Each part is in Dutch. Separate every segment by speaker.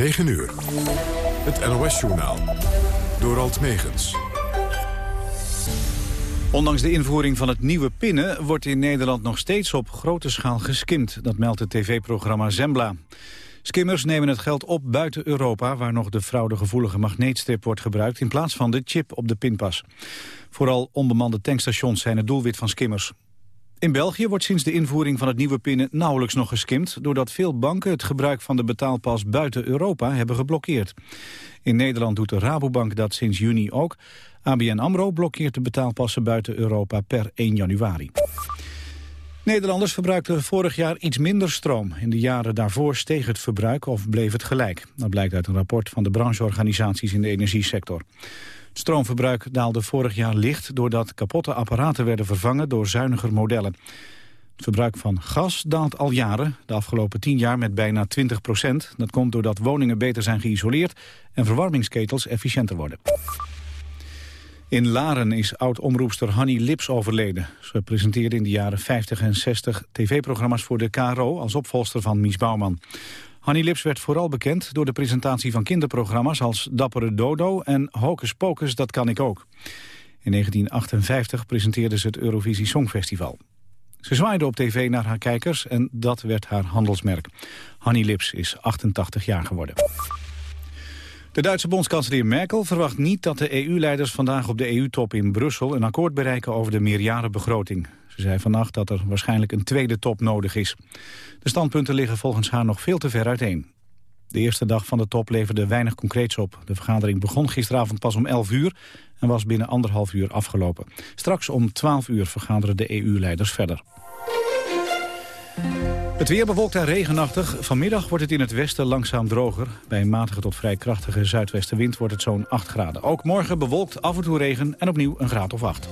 Speaker 1: 9 uur. Het NOS-journaal. Door Alt Megens.
Speaker 2: Ondanks de invoering van het nieuwe pinnen wordt in Nederland nog steeds op grote schaal geskimd. Dat meldt het tv-programma Zembla. Skimmers nemen het geld op buiten Europa... waar nog de fraudegevoelige magneetstrip wordt gebruikt... in plaats van de chip op de pinpas. Vooral onbemande tankstations zijn het doelwit van skimmers. In België wordt sinds de invoering van het nieuwe pinnen nauwelijks nog geskimd... doordat veel banken het gebruik van de betaalpas buiten Europa hebben geblokkeerd. In Nederland doet de Rabobank dat sinds juni ook. ABN AMRO blokkeert de betaalpassen buiten Europa per 1 januari. Nederlanders verbruikten vorig jaar iets minder stroom. In de jaren daarvoor steeg het verbruik of bleef het gelijk. Dat blijkt uit een rapport van de brancheorganisaties in de energiesector. Stroomverbruik daalde vorig jaar licht... doordat kapotte apparaten werden vervangen door zuiniger modellen. Het verbruik van gas daalt al jaren, de afgelopen tien jaar met bijna 20 procent. Dat komt doordat woningen beter zijn geïsoleerd en verwarmingsketels efficiënter worden. In Laren is oud-omroepster Hanny Lips overleden. Ze presenteerde in de jaren 50 en 60 tv-programma's voor de KRO... als opvolster van Mies Bouwman. Hanny Lips werd vooral bekend door de presentatie van kinderprogramma's... als Dappere Dodo en Hocus Pocus, dat kan ik ook. In 1958 presenteerde ze het Eurovisie Songfestival. Ze zwaaide op tv naar haar kijkers en dat werd haar handelsmerk. Hanny Lips is 88 jaar geworden. De Duitse bondskanselier Merkel verwacht niet dat de EU-leiders vandaag op de EU-top in Brussel een akkoord bereiken over de meerjarenbegroting. Ze zei vannacht dat er waarschijnlijk een tweede top nodig is. De standpunten liggen volgens haar nog veel te ver uiteen. De eerste dag van de top leverde weinig concreets op. De vergadering begon gisteravond pas om 11 uur en was binnen anderhalf uur afgelopen. Straks om 12 uur vergaderen de EU-leiders verder. Het weer bewolkt en regenachtig. Vanmiddag wordt het in het westen langzaam droger. Bij een matige tot vrij krachtige zuidwestenwind wordt het zo'n 8 graden. Ook morgen bewolkt, af en toe regen en opnieuw een graad of 8.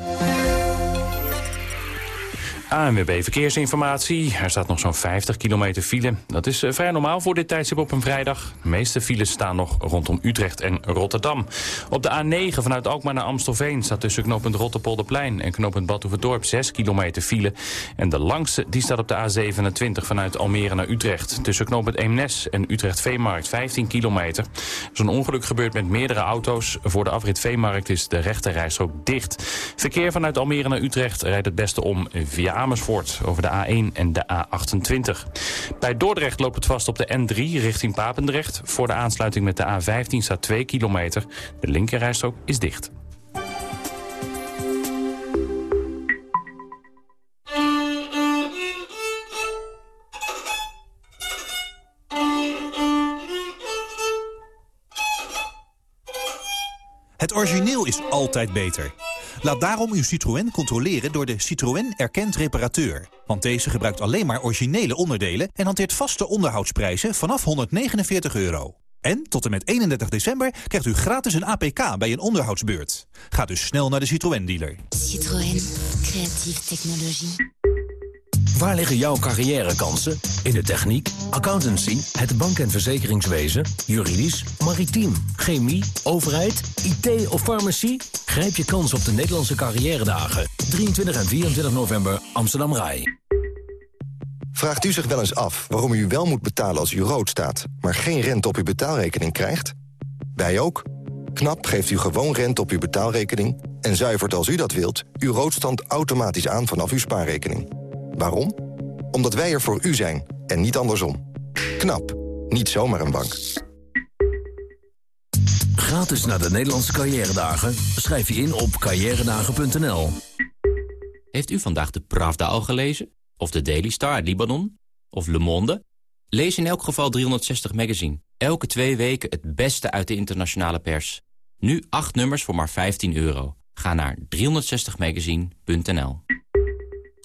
Speaker 3: ANWB Verkeersinformatie. Er staat nog zo'n 50 kilometer file. Dat is eh, vrij normaal voor dit tijdstip op een vrijdag. De meeste files staan nog rondom Utrecht en Rotterdam. Op de A9 vanuit Alkmaar naar Amstelveen... staat tussen knooppunt Rotterpolderplein en knooppunt Badhoevedorp 6 kilometer file. En de langste die staat op de A27 vanuit Almere naar Utrecht. Tussen knooppunt Eemnes en Utrecht Veemarkt 15 kilometer. Zo'n ongeluk gebeurt met meerdere auto's. Voor de afrit Veemarkt is de rechterrijstrook dicht. Verkeer vanuit Almere naar Utrecht rijdt het beste om via Amersfoort over de A1 en de A28. Bij Dordrecht loopt het vast op de N3 richting Papendrecht. Voor de aansluiting met de A15 staat 2 kilometer. De linkerrijstrook is dicht.
Speaker 4: Het origineel is altijd beter. Laat daarom uw Citroën controleren door de Citroën Erkend Reparateur. Want deze gebruikt alleen maar originele onderdelen... en hanteert vaste onderhoudsprijzen vanaf 149 euro. En tot en met 31 december krijgt u gratis een APK bij een onderhoudsbeurt. Ga dus snel naar de Citroën-dealer.
Speaker 5: Citroën. Creatieve technologie.
Speaker 6: Waar liggen jouw carrièrekansen? In de techniek, accountancy, het bank- en verzekeringswezen, juridisch, maritiem, chemie, overheid, IT of farmacie? Grijp je kans op de Nederlandse carrière 23 en 24 november Amsterdam Rai.
Speaker 7: Vraagt u zich wel eens af waarom u wel moet betalen als u rood staat... maar geen rente op uw betaalrekening krijgt? Wij ook. KNAP geeft u gewoon rente op uw betaalrekening... en zuivert als u dat wilt uw roodstand automatisch aan vanaf uw spaarrekening. Waarom? Omdat wij er voor u zijn en niet andersom. KNAP. Niet zomaar een bank.
Speaker 6: Gratis naar de Nederlandse carrière Schrijf je in op carrièredagen.nl.
Speaker 8: Heeft u vandaag de Pravda al gelezen? Of de Daily Star uit Libanon? Of Le Monde? Lees in elk geval 360 Magazine. Elke twee weken het beste uit de internationale pers. Nu acht nummers voor maar 15 euro. Ga naar 360magazine.nl.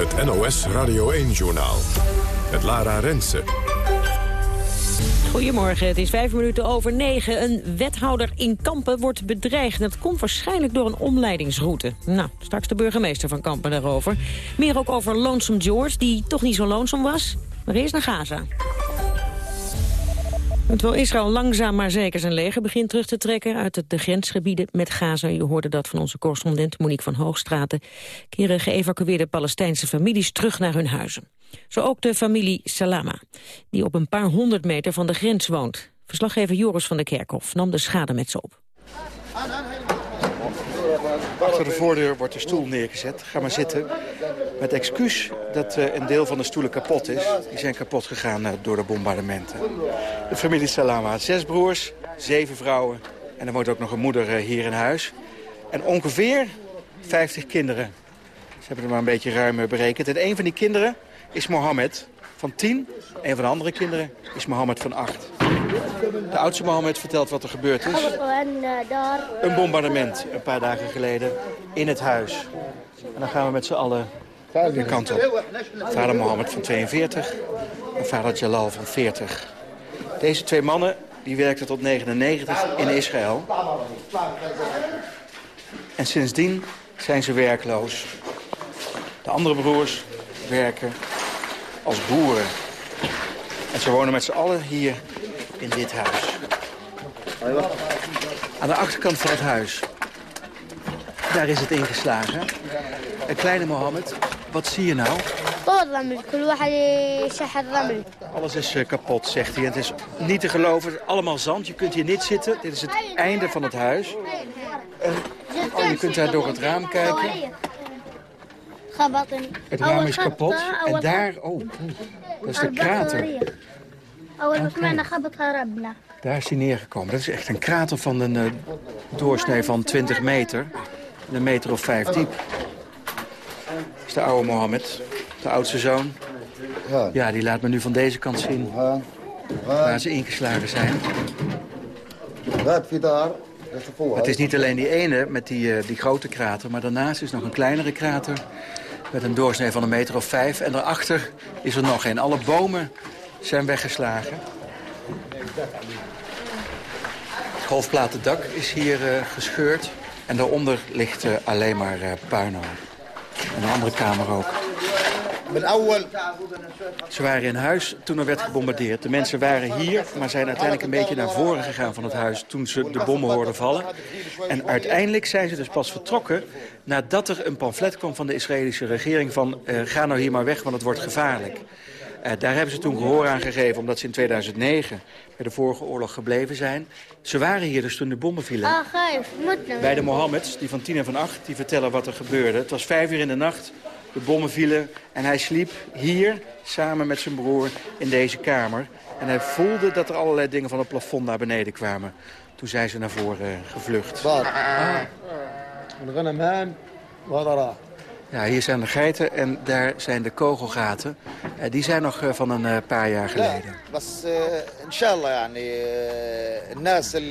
Speaker 1: Het NOS Radio 1-journaal. Het Lara Rensen.
Speaker 9: Goedemorgen, het is vijf minuten over negen. Een wethouder in Kampen wordt bedreigd. Dat komt waarschijnlijk door een omleidingsroute. Nou, straks de burgemeester van Kampen daarover. Meer ook over Lonesome George, die toch niet zo lonesome was. Maar eerst naar Gaza. Terwijl Israël langzaam maar zeker zijn leger begint terug te trekken... uit de grensgebieden met Gaza. Je hoorde dat van onze correspondent Monique van Hoogstraten. Keren geëvacueerde Palestijnse families terug naar hun huizen. Zo ook de familie Salama, die op een paar honderd meter van de grens woont. Verslaggever Joris van der Kerkhof nam de schade met ze op.
Speaker 10: Achter de voordeur wordt de stoel neergezet. Ga maar zitten. Met excuus dat uh, een deel van de stoelen kapot is. Die zijn kapot gegaan uh, door de bombardementen. De familie Salama had zes broers, zeven vrouwen. En er woont ook nog een moeder uh, hier in huis. En ongeveer 50 kinderen. Ze hebben er maar een beetje ruim berekend. En een van die kinderen is Mohammed van 10. Een van de andere kinderen is Mohammed van 8. De oudste Mohammed vertelt wat er gebeurd is. Een bombardement een paar dagen geleden in het huis. En dan gaan we met z'n allen de kant op. Vader Mohammed van 42 en vader Jalal van 40. Deze twee mannen die werkten tot 99 in Israël. En sindsdien zijn ze werkloos. De andere broers werken als boeren. En ze wonen met z'n allen hier in dit huis. Aan de achterkant van het huis. Daar is het ingeslagen. Een kleine Mohammed, wat zie je nou? Alles is uh, kapot, zegt hij. Het is niet te geloven, allemaal zand. Je kunt hier niet zitten. Dit is het einde van het huis. En, oh, je kunt daar door het raam kijken. Het raam is kapot. En daar, oh, dat is de krater. Okay. Daar is hij neergekomen. Dat is echt een krater van een uh, doorsnee van 20 meter. Een meter of vijf diep. Dat is de oude Mohammed, de oudste zoon. Ja, die laat me nu van deze kant zien waar ze ingeslagen zijn. Het is niet alleen die ene met die, uh, die grote krater, maar daarnaast is nog een kleinere krater met een doorsnee van een meter of vijf. En daarachter is er nog een. Alle bomen zijn weggeslagen. Het golfplatendak is hier uh, gescheurd. En daaronder ligt uh, alleen maar uh, puinhoop. En een andere kamer ook. Ze waren in huis toen er werd gebombardeerd. De mensen waren hier, maar zijn uiteindelijk een beetje naar voren gegaan van het huis... toen ze de bommen hoorden vallen. En uiteindelijk zijn ze dus pas vertrokken... nadat er een pamflet kwam van de Israëlische regering van... Uh, ga nou hier maar weg, want het wordt gevaarlijk. Uh, daar hebben ze toen gehoor aan gegeven, omdat ze in 2009 bij de vorige oorlog gebleven zijn. Ze waren hier dus toen de bommen vielen. Bij de Mohammeds, die van 10 en van 8, die vertellen wat er gebeurde. Het was vijf uur in de nacht, de bommen vielen en hij sliep hier samen met zijn broer in deze kamer. En hij voelde dat er allerlei dingen van het plafond naar beneden kwamen. Toen zijn ze naar voren uh, gevlucht. Ah. Ja, hier zijn de geiten en daar zijn de kogelgaten. Uh, die zijn nog uh, van een uh, paar jaar geleden.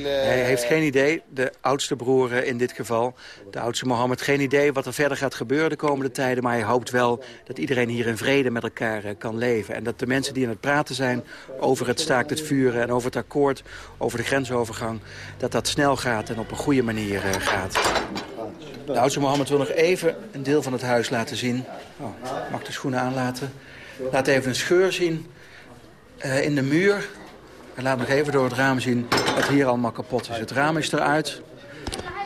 Speaker 10: Hij heeft geen idee, de oudste broer in dit geval, de oudste Mohammed, geen idee wat er verder gaat gebeuren de komende tijden. Maar hij hoopt wel dat iedereen hier in vrede met elkaar kan leven. En dat de mensen die aan het praten zijn over het staakt het vuren en over het akkoord, over de grensovergang, dat dat snel gaat en op een goede manier gaat. De oudste Mohammed wil nog even een deel van het huis laten zien. Oh, mag de schoenen aanlaten. Laat even een scheur zien uh, in de muur. En laat nog even door het raam zien wat hier allemaal kapot is. Het raam is eruit.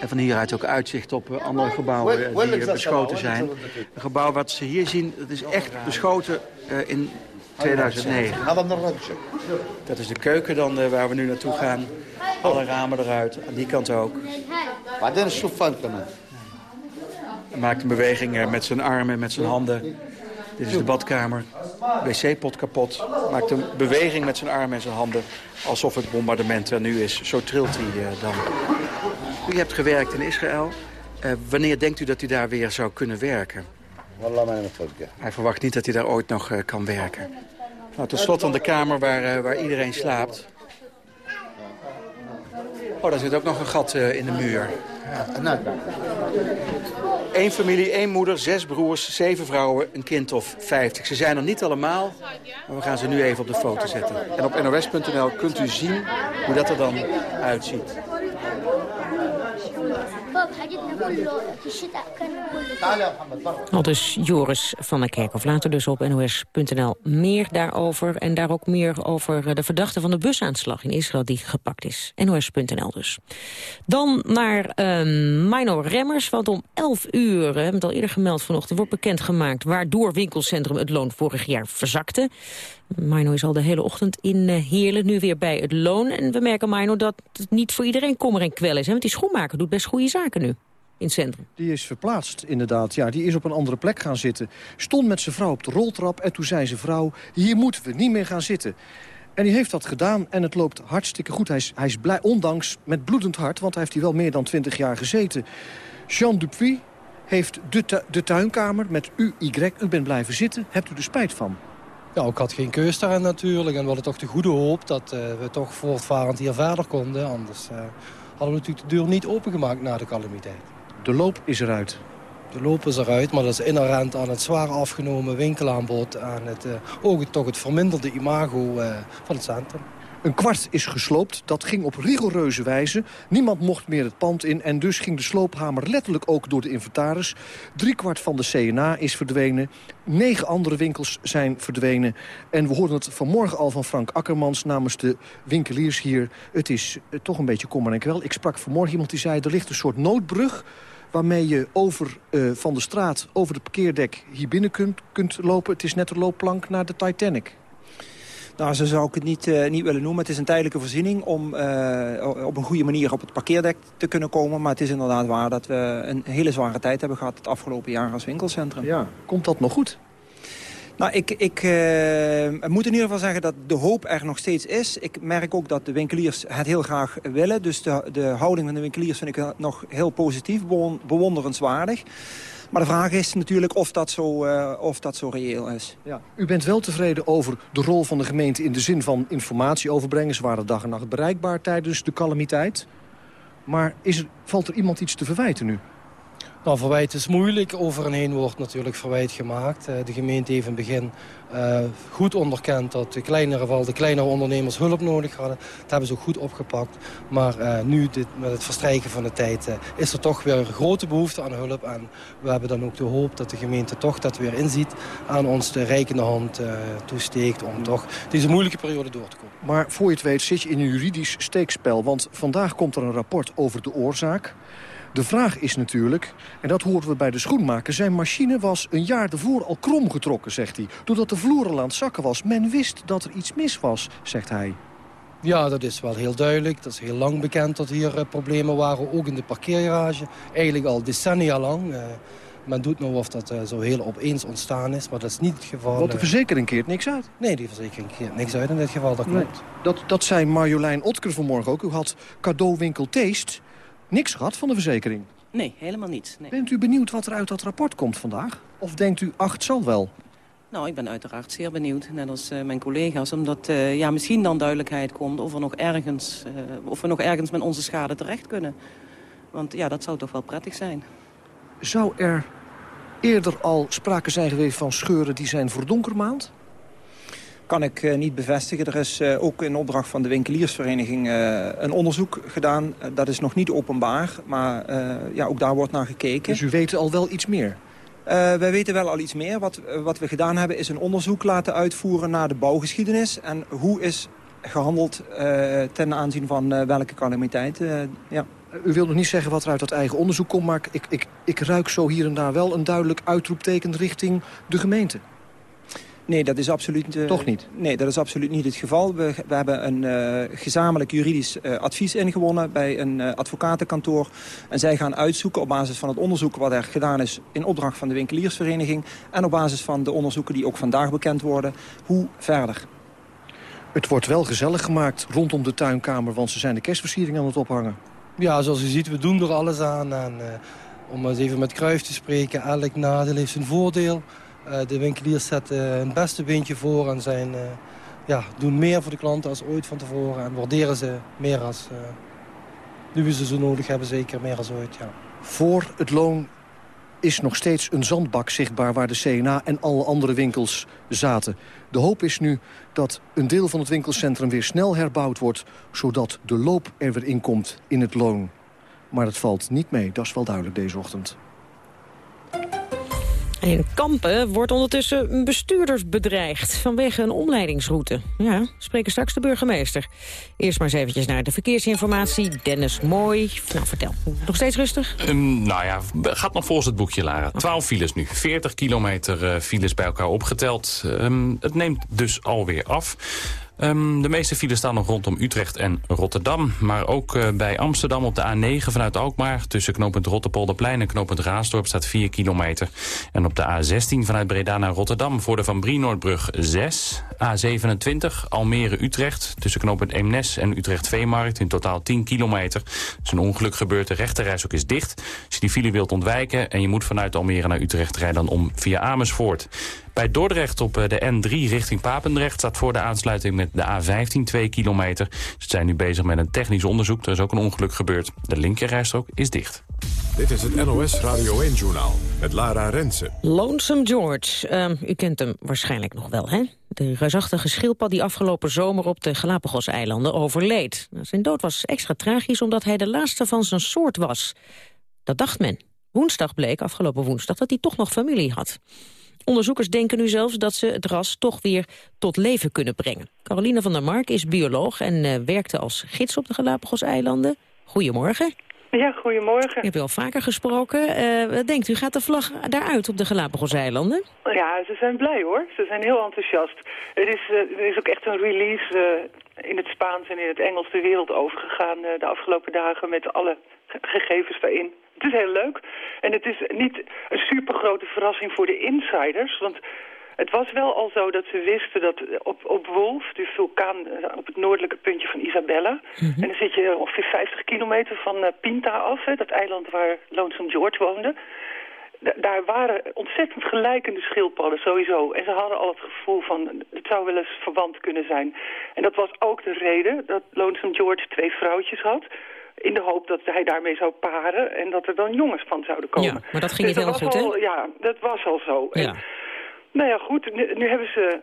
Speaker 10: En van hieruit ook uitzicht op uh, andere gebouwen die beschoten zijn. Een gebouw wat ze hier zien, dat is echt beschoten in 2009. Dat is de keuken dan waar we nu naartoe gaan. Alle ramen eruit, aan die kant ook. Maakt een beweging met zijn armen, met zijn handen. Dit is de badkamer. Wc-pot kapot. Maakt een beweging met zijn armen en zijn handen. Alsof het bombardement er nu is. Zo trilt hij uh, dan. U hebt gewerkt in Israël. Uh, wanneer denkt u dat u daar weer zou kunnen werken? Hij verwacht niet dat hij daar ooit nog kan werken. Nou, tot slot aan de kamer waar, waar iedereen slaapt. Oh, daar zit ook nog een gat in de muur. Ja. Eén familie, één moeder, zes broers, zeven vrouwen, een kind of vijftig. Ze zijn er niet allemaal, maar we gaan ze nu even op de foto zetten. En op nos.nl kunt u zien hoe dat er dan uitziet.
Speaker 9: Al dus Joris van der Kerkhof. Later dus op nos.nl meer daarover. En daar ook meer over de verdachte van de busaanslag in Israël die gepakt is. nos.nl dus. Dan naar uh, Mino Remmers, want om 11 uur, we hebben het al eerder gemeld vanochtend, wordt bekendgemaakt waardoor winkelcentrum het loon vorig jaar verzakte. Mino is al de hele ochtend in eh, Heerlen, nu weer bij het loon. En we merken, Mino, dat het niet voor iedereen kommer en kwel is. Hè? Want die schoenmaker doet best goede zaken nu in het centrum.
Speaker 11: Die is verplaatst, inderdaad. Ja, die is op een andere plek gaan zitten. Stond met zijn vrouw op de roltrap en toen zei zijn vrouw... hier moeten we niet meer gaan zitten. En die heeft dat gedaan en het loopt hartstikke goed. Hij is, hij is blij, ondanks met bloedend hart, want hij heeft hier wel meer dan 20 jaar gezeten. Jean Dupuis heeft de, de tuinkamer met UY. U bent blijven zitten. Hebt u er spijt van?
Speaker 12: Ja, ik had geen keus daarin natuurlijk. En we hadden toch de goede hoop dat uh, we toch voortvarend hier verder konden. Anders uh, hadden we natuurlijk de deur niet opengemaakt na de calamiteit.
Speaker 11: De loop is eruit.
Speaker 12: De loop is eruit, maar dat is inherent aan het zwaar afgenomen winkelaanbod... aan het, uh, ook toch het verminderde imago van het centrum.
Speaker 11: Een kwart is gesloopt. Dat ging op rigoureuze wijze. Niemand mocht meer het pand in en dus ging de sloophamer letterlijk ook door de inventaris. Drie kwart van de CNA is verdwenen. Negen andere winkels zijn verdwenen. En we hoorden het vanmorgen al van Frank Akkermans namens de winkeliers hier. Het is uh, toch een beetje kommer en kwel. Ik sprak vanmorgen iemand die zei er ligt een soort noodbrug waarmee je over uh, van de straat over het parkeerdek hier binnen kunt, kunt lopen. Het is net een loopplank naar de Titanic.
Speaker 13: Nou, zo zou ik het niet, uh, niet willen noemen. Het is een tijdelijke voorziening om uh, op een goede manier op het parkeerdek te kunnen komen. Maar het is inderdaad waar dat we een hele zware tijd hebben gehad het afgelopen jaar als winkelcentrum.
Speaker 11: Ja, komt dat nog goed?
Speaker 13: Nou, ik, ik uh, moet in ieder geval zeggen dat de hoop er nog steeds is. Ik merk ook dat de winkeliers het heel graag willen. Dus de, de houding van de winkeliers vind ik nog heel positief, bewonderenswaardig. Maar de vraag is natuurlijk of dat zo, uh, of dat zo reëel is.
Speaker 11: Ja. U bent wel tevreden over de rol van de gemeente... in de zin van informatie overbrengen. Ze waren dag en nacht bereikbaar tijdens de calamiteit. Maar is valt er iemand iets te verwijten nu?
Speaker 12: Nou, verwijt is moeilijk. Over en heen wordt natuurlijk verwijt gemaakt. Uh, de gemeente heeft in het begin uh, goed onderkend dat de kleinere, val, de kleinere ondernemers hulp nodig hadden. Dat hebben ze ook goed opgepakt. Maar uh, nu, dit, met het verstrijken van de tijd, is er toch weer een grote behoefte aan hulp. En we hebben dan ook de hoop dat de gemeente toch dat weer inziet... aan ons de rijkende hand toesteekt om toch deze moeilijke periode door te komen.
Speaker 11: Maar voor je het weet zit je in een juridisch steekspel. Want vandaag komt er een rapport over de oorzaak... De vraag is natuurlijk, en dat hoorden we bij de schoenmaker... zijn machine was een jaar ervoor al krom getrokken, zegt hij. Doordat de vloer al aan het zakken was. Men wist dat er iets mis was, zegt hij.
Speaker 12: Ja, dat is wel heel duidelijk. Dat is heel lang bekend dat hier uh, problemen waren, ook in de parkeergarage. Eigenlijk al decennia lang. Uh, men doet nou of dat uh, zo heel opeens ontstaan is, maar dat is niet het geval.
Speaker 11: Want de verzekering keert niks uit?
Speaker 12: Nee, die verzekering keert niks uit in dit geval, dat klopt. Nee,
Speaker 11: dat, dat zei Marjolein Otker vanmorgen ook. U had cadeauwinkel Teest niks gehad van de verzekering?
Speaker 14: Nee, helemaal niet. Nee.
Speaker 11: Bent u benieuwd wat er uit dat rapport komt vandaag? Of denkt u, ach, het zal wel?
Speaker 14: Nou, ik ben uiteraard zeer benieuwd, net als uh, mijn collega's. Omdat uh, ja, misschien dan duidelijkheid komt of, er nog ergens, uh, of we nog ergens met onze schade terecht kunnen. Want ja, dat zou toch wel prettig zijn.
Speaker 11: Zou er eerder al sprake zijn geweest van scheuren die zijn voor donkermaand?
Speaker 13: Kan ik uh, niet bevestigen. Er is uh, ook in opdracht van de winkeliersvereniging uh, een onderzoek gedaan. dat is nog niet openbaar, maar ja, ook daar wordt naar gekeken.
Speaker 11: Dus u weet al wel iets meer?
Speaker 13: wij weten wel al iets meer. Wat, wat we gedaan hebben is een onderzoek laten uitvoeren naar de bouwgeschiedenis. En hoe is gehandeld ten aanzien van welke calamiteit. ja.
Speaker 11: U wilt nog niet zeggen wat er uit dat eigen onderzoek komt... maar ik, ik, ik ruik zo hier en daar wel een duidelijk uitroepteken richting de gemeente.
Speaker 13: Nee, dat is absoluut... Uh,
Speaker 11: Toch niet?
Speaker 13: Nee, dat is absoluut niet het geval. We, we hebben een uh, gezamenlijk juridisch uh, advies ingewonnen bij een advocatenkantoor. En zij gaan uitzoeken op basis van het onderzoek wat er gedaan is... in opdracht van de winkeliersvereniging... en op basis van de onderzoeken die ook vandaag bekend worden... hoe verder.
Speaker 11: Het wordt wel gezellig gemaakt rondom de tuinkamer... want ze zijn de kerstversiering aan het ophangen.
Speaker 12: Ja, zoals u ziet, we doen er alles aan. En, om eens even met Kruif te spreken, elk nadeel heeft zijn voordeel... Uh, de winkeliers zetten hun beste beentje voor en zijn, uh, ja, doen meer voor de klanten als ooit van tevoren. En waarderen ze meer als, uh, nu we ze zo nodig hebben, zeker meer als ooit. Ja.
Speaker 11: Voor het loon is nog steeds een zandbak zichtbaar waar de CNA en alle andere winkels zaten. De hoop is nu dat een deel van het winkelcentrum weer snel herbouwd wordt... zodat de loop er weer inkomt in het loon. Maar dat valt niet mee, dat is wel duidelijk deze ochtend.
Speaker 9: In Kampen wordt ondertussen bestuurders bedreigd vanwege een omleidingsroute. Ja, spreken straks de burgemeester. Eerst maar eens eventjes naar de verkeersinformatie. Dennis Mooi. Nou, vertel. Nog steeds rustig?
Speaker 3: Um, nou ja, gaat nog volgens het boekje, Lara. 12 files nu. 40 kilometer uh, files bij elkaar opgeteld. Um, het neemt dus alweer af. Um, de meeste files staan nog rondom Utrecht en Rotterdam. Maar ook uh, bij Amsterdam op de A9 vanuit Alkmaar... tussen knooppunt Rotterpolderplein en knooppunt Raasdorp staat 4 kilometer. En op de A16 vanuit Breda naar Rotterdam voor de Van Brienoordbrug 6. A27 Almere-Utrecht tussen knooppunt Eemnes en Utrecht-Veemarkt... in totaal 10 kilometer. Er is een ongeluk gebeurd, de rechterreis ook is dicht. Als je die file wilt ontwijken en je moet vanuit Almere naar Utrecht... rijden dan om via Amersfoort. Bij Dordrecht op de N3 richting Papendrecht staat voor de aansluiting met de A15 2 kilometer. Ze zijn nu bezig met een technisch onderzoek. Er is ook een ongeluk gebeurd. De linkerrijstrook is dicht.
Speaker 1: Dit is het NOS Radio 1-journaal met Lara Rensen.
Speaker 9: Lonesome George. Uh, u kent hem waarschijnlijk nog wel, hè? De reusachtige schildpad die afgelopen zomer op de Galapagos-eilanden overleed. Nou, zijn dood was extra tragisch omdat hij de laatste van zijn soort was. Dat dacht men. Woensdag bleek, afgelopen woensdag, dat hij toch nog familie had. Onderzoekers denken nu zelfs dat ze het ras toch weer tot leven kunnen brengen. Caroline van der Mark is bioloog en uh, werkte als gids op de Galapagos-eilanden. Goedemorgen.
Speaker 15: Ja, goedemorgen.
Speaker 9: Ik heb u al vaker gesproken. Uh, wat denkt u, gaat de vlag daaruit op de Galapagos-eilanden?
Speaker 15: Ja, ze zijn blij hoor. Ze zijn heel enthousiast. Er is, uh, er is ook echt een release uh, in het Spaans en in het Engels de wereld overgegaan de afgelopen dagen met alle gegevens daarin. Het is heel leuk. En het is niet een supergrote verrassing voor de insiders. Want het was wel al zo dat ze wisten dat op, op Wolf, de vulkaan op het noordelijke puntje van Isabella... Mm -hmm. en dan zit je ongeveer 50 kilometer van uh, Pinta af, hè, dat eiland waar Lonesome George woonde... daar waren ontzettend gelijkende schildpadden sowieso. En ze hadden al het gevoel van, het zou wel eens verwant kunnen zijn. En dat was ook de reden dat Lonesome George twee vrouwtjes had in de hoop dat hij daarmee zou paren en dat er dan jongens van zouden komen.
Speaker 9: Ja, maar dat ging
Speaker 15: dus
Speaker 9: niet heel goed, hè?
Speaker 15: Ja, dat was al zo.
Speaker 9: Ja.
Speaker 15: En, nou ja, goed, nu, hebben ze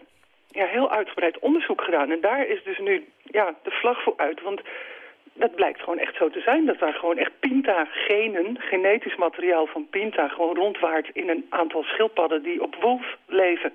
Speaker 15: ja, heel uitgebreid onderzoek gedaan. En daar is dus nu ja, de vlag voor uit. Want dat blijkt gewoon echt zo te zijn. Dat daar gewoon echt pinta-genen, genetisch materiaal van pinta... gewoon rondwaart in een aantal schildpadden die op wolf leven.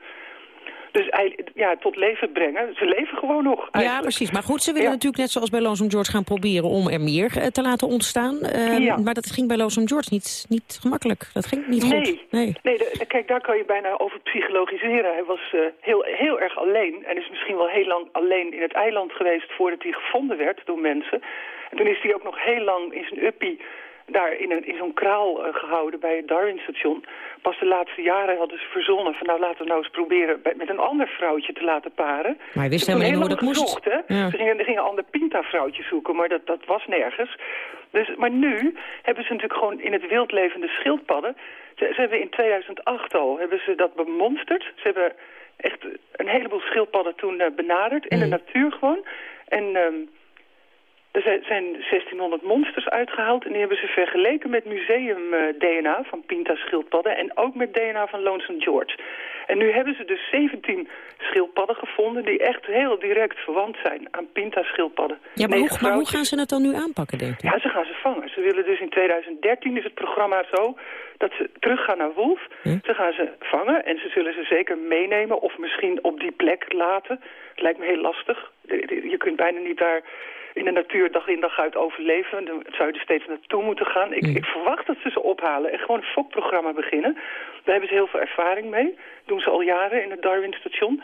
Speaker 15: Dus ja, tot leven brengen. Ze leven gewoon nog eigenlijk.
Speaker 9: Ja, precies. Maar goed, ze willen
Speaker 15: Ja.
Speaker 9: natuurlijk net zoals bij Lonesome George gaan proberen om er meer eh, te laten ontstaan. Ehm,
Speaker 15: Ja.
Speaker 9: Maar dat ging bij Lonesome George niet, niet gemakkelijk. Dat ging niet
Speaker 15: nee,
Speaker 9: goed. Nee.
Speaker 15: nee de- kijk, daar kan je bijna over psychologiseren. Hij was eh, heel, heel erg alleen en is misschien wel heel lang alleen in het eiland geweest voordat hij gevonden werd door mensen. En toen is hij ook nog heel lang in zijn uppie daar in, een, in zo'n kraal eh, gehouden bij het Darwin-station. Pas de laatste jaren hadden ze verzonnen van nou laten we nou eens proberen bij- met een ander vrouwtje te laten paren.
Speaker 9: Maar hij wist helemaal niet hoe dat moest.
Speaker 15: gezocht, hè?
Speaker 9: Ja.
Speaker 15: Ze gingen, gingen ander pinta-vrouwtjes zoeken, maar dat, dat was nergens. Dus, maar nu hebben ze natuurlijk gewoon in het wild levende schildpadden... Ze, ze hebben in 2008 al hebben ze dat bemonsterd. Ze hebben echt een heleboel schildpadden toen eh, benaderd in de natuur gewoon. En ehm, er zijn, zijn 1600 monsters uitgehaald en die hebben ze vergeleken met museum-DNA van Pinta-schildpadden en ook met DNA van Lonesome George. En nu hebben ze dus 17 schildpadden gevonden die echt heel direct verwant zijn aan Pinta-schildpadden.
Speaker 9: Ja, maar hoe, maar hoe gaan ze het dan nu aanpakken, denkt u?
Speaker 15: Ja, ze gaan ze vangen. Ze willen dus in 2013 is het programma zo dat ze teruggaan naar Wolf. Ze gaan ze vangen en ze zullen ze zeker meenemen of misschien op die plek laten. Het lijkt me heel lastig. Je kunt bijna niet daar in de natuur dag in dag uit overleven. Dan zou je er steeds naartoe moeten gaan. Ik, ik verwacht dat ze ze ophalen en gewoon een fokprogramma beginnen. Daar hebben ze heel veel ervaring mee. doen ze al jaren in het Darwin-station.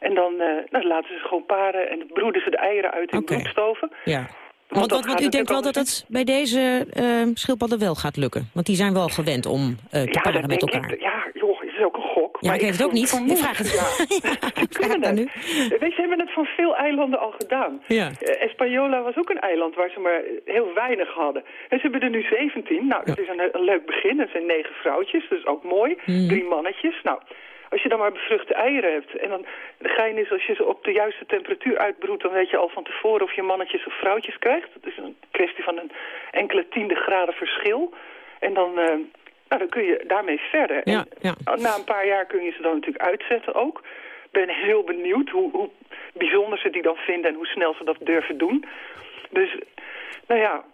Speaker 15: En dan eh, nou, laten ze gewoon paren en broeden ze de eieren uit in bloedstoven.
Speaker 9: Ja.
Speaker 15: Want
Speaker 9: Want, u denkt wel dat het bij deze eh, schildpadden wel gaat lukken. Want die zijn wel gewend om eh, te
Speaker 15: Ja,
Speaker 9: paren met elkaar.
Speaker 15: ik. Ja, joh, het is ook een gok.
Speaker 9: Ja,
Speaker 15: maar
Speaker 9: ik weet het ook niet.
Speaker 15: vermoed-
Speaker 9: Ik vraag het.
Speaker 15: Ja. Ze kunnen
Speaker 9: dan
Speaker 15: het. Weet je, ze hebben het van veel eilanden al gedaan.
Speaker 9: Ja.
Speaker 15: Eh, Española was ook een eiland waar ze maar heel weinig hadden. En ze hebben er nu 17. Nou, dat is een, een leuk begin. Het zijn negen vrouwtjes, dus ook mooi.
Speaker 9: Mhm.
Speaker 15: Drie mannetjes. Nou, als je dan maar bevruchte eieren hebt... en dan de gein is als je ze op de juiste temperatuur uitbroedt... dan weet je al van tevoren of je mannetjes of vrouwtjes krijgt. Dat is een kwestie van een enkele tiende graden verschil. En dan... eh, Nou, dan kun je daarmee verder.
Speaker 9: Ja, ja.
Speaker 15: En na een paar jaar kun je ze dan natuurlijk uitzetten ook. Ik ben heel benieuwd hoe, hoe bijzonder ze die dan vinden en hoe snel ze dat durven doen. Dus, nou ja,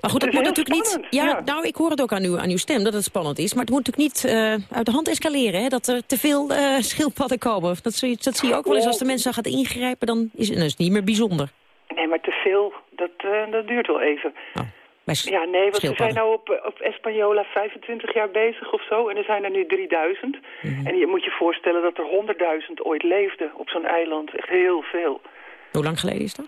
Speaker 9: Maar goed, het
Speaker 15: Het
Speaker 9: moet natuurlijk niet... Ja,
Speaker 15: ja.
Speaker 9: nou, ik hoor het ook aan uw, aan uw stem dat het spannend is. Maar het moet natuurlijk niet eh, uit de hand escaleren, hè? Dat er te veel eh, schildpadden komen. Dat, zie je- dat zie je ook wel eens als de mensen gaat ingrijpen, dan is het, dan is het niet meer bijzonder.
Speaker 15: nee, maar te veel, dat, eh, dat duurt wel even.
Speaker 9: S-
Speaker 15: Ja, nee, want ze
Speaker 9: schildpadden.
Speaker 15: zijn nou op, op Española 25 jaar bezig of zo. En er zijn er nu 3000.
Speaker 9: Mhm.
Speaker 15: En je moet je voorstellen dat er 100.000 ooit leefden op zo'n eiland. Echt heel veel.
Speaker 9: Hoe lang geleden is dat?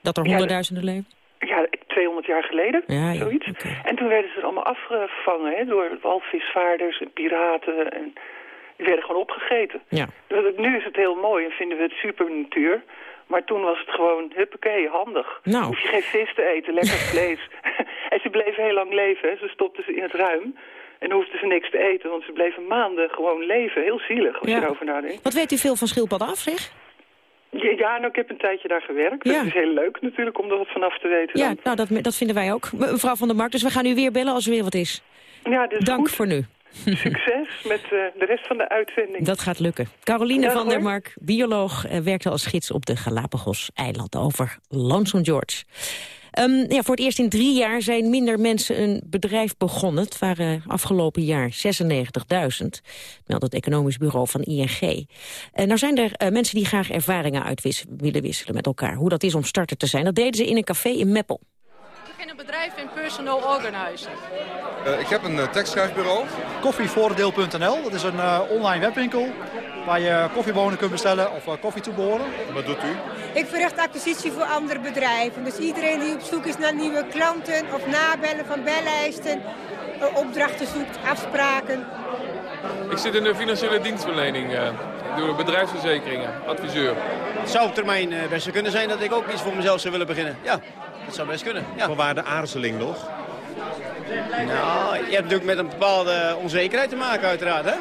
Speaker 9: Dat er
Speaker 15: Ja,
Speaker 9: honderdduizenden leven?
Speaker 15: Ja, 200 jaar geleden,
Speaker 9: Ja, ja,
Speaker 15: zoiets. En toen werden ze er allemaal afgevangen hè, door walvisvaarders en piraten. En die werden gewoon opgegeten.
Speaker 9: Ja.
Speaker 15: Dus nu is het heel mooi en vinden we het super natuur. Maar toen was het gewoon, huppakee, handig.
Speaker 9: Nou.
Speaker 15: Hoef je geen vis te eten, lekker vlees. en ze bleven heel lang leven. Hè. Ze stopten ze in het ruim. En hoefden ze niks te eten, want ze bleven maanden gewoon leven. Heel zielig, als
Speaker 9: Ja.
Speaker 15: je erover nadenkt.
Speaker 9: Wat weet u veel van schildpadden af, zeg?
Speaker 15: Ja, ja, nou, ik heb een tijdje daar gewerkt.
Speaker 9: Ja.
Speaker 15: Het is heel leuk natuurlijk om er wat vanaf te weten.
Speaker 9: Ja,
Speaker 15: dan.
Speaker 9: nou, dat, dat vinden wij ook. Me- Mevrouw van der Markt, dus we gaan u weer bellen als er weer wat is.
Speaker 15: Ja, dus
Speaker 9: Dank
Speaker 15: goed.
Speaker 9: voor nu.
Speaker 15: Succes met eh, de rest van de uitzending.
Speaker 9: Dat gaat lukken. Caroline
Speaker 15: Ja,
Speaker 9: van der. Mark, bioloog, eh, werkte als gids op de Galapagos-eilanden over Lonesome George. Ehm, ja, voor het eerst in drie jaar zijn minder mensen een bedrijf begonnen. Het waren afgelopen jaar 96.000, meldt het economisch bureau van ING. En nou zijn er eh, mensen die graag ervaringen uit willen wisselen met elkaar. Hoe dat is om starter te zijn, dat deden ze in een café in Meppel.
Speaker 16: Ik begin een bedrijf in personal organizing.
Speaker 17: Eh, ik heb een uh, tekstschrijfbureau.
Speaker 18: Koffievoordeel.nl, dat is een uh, online webwinkel waar je koffiebonen kunt bestellen of uh, koffie toebehoren.
Speaker 17: Wat doet u?
Speaker 19: Ik verricht acquisitie voor andere bedrijven. Dus iedereen die op zoek is naar nieuwe klanten of nabellen van bellijsten, uh, opdrachten zoekt, afspraken.
Speaker 20: Ik zit in de financiële dienstverlening. Uh, ik doe bedrijfsverzekeringen, adviseur.
Speaker 21: Het zou op termijn uh, best kunnen zijn dat ik ook iets voor mezelf zou willen beginnen. Ja, dat zou best kunnen. Ja.
Speaker 22: Maar waar de aarzeling nog?
Speaker 21: Nou, je hebt natuurlijk met een bepaalde onzekerheid te maken uiteraard, hè?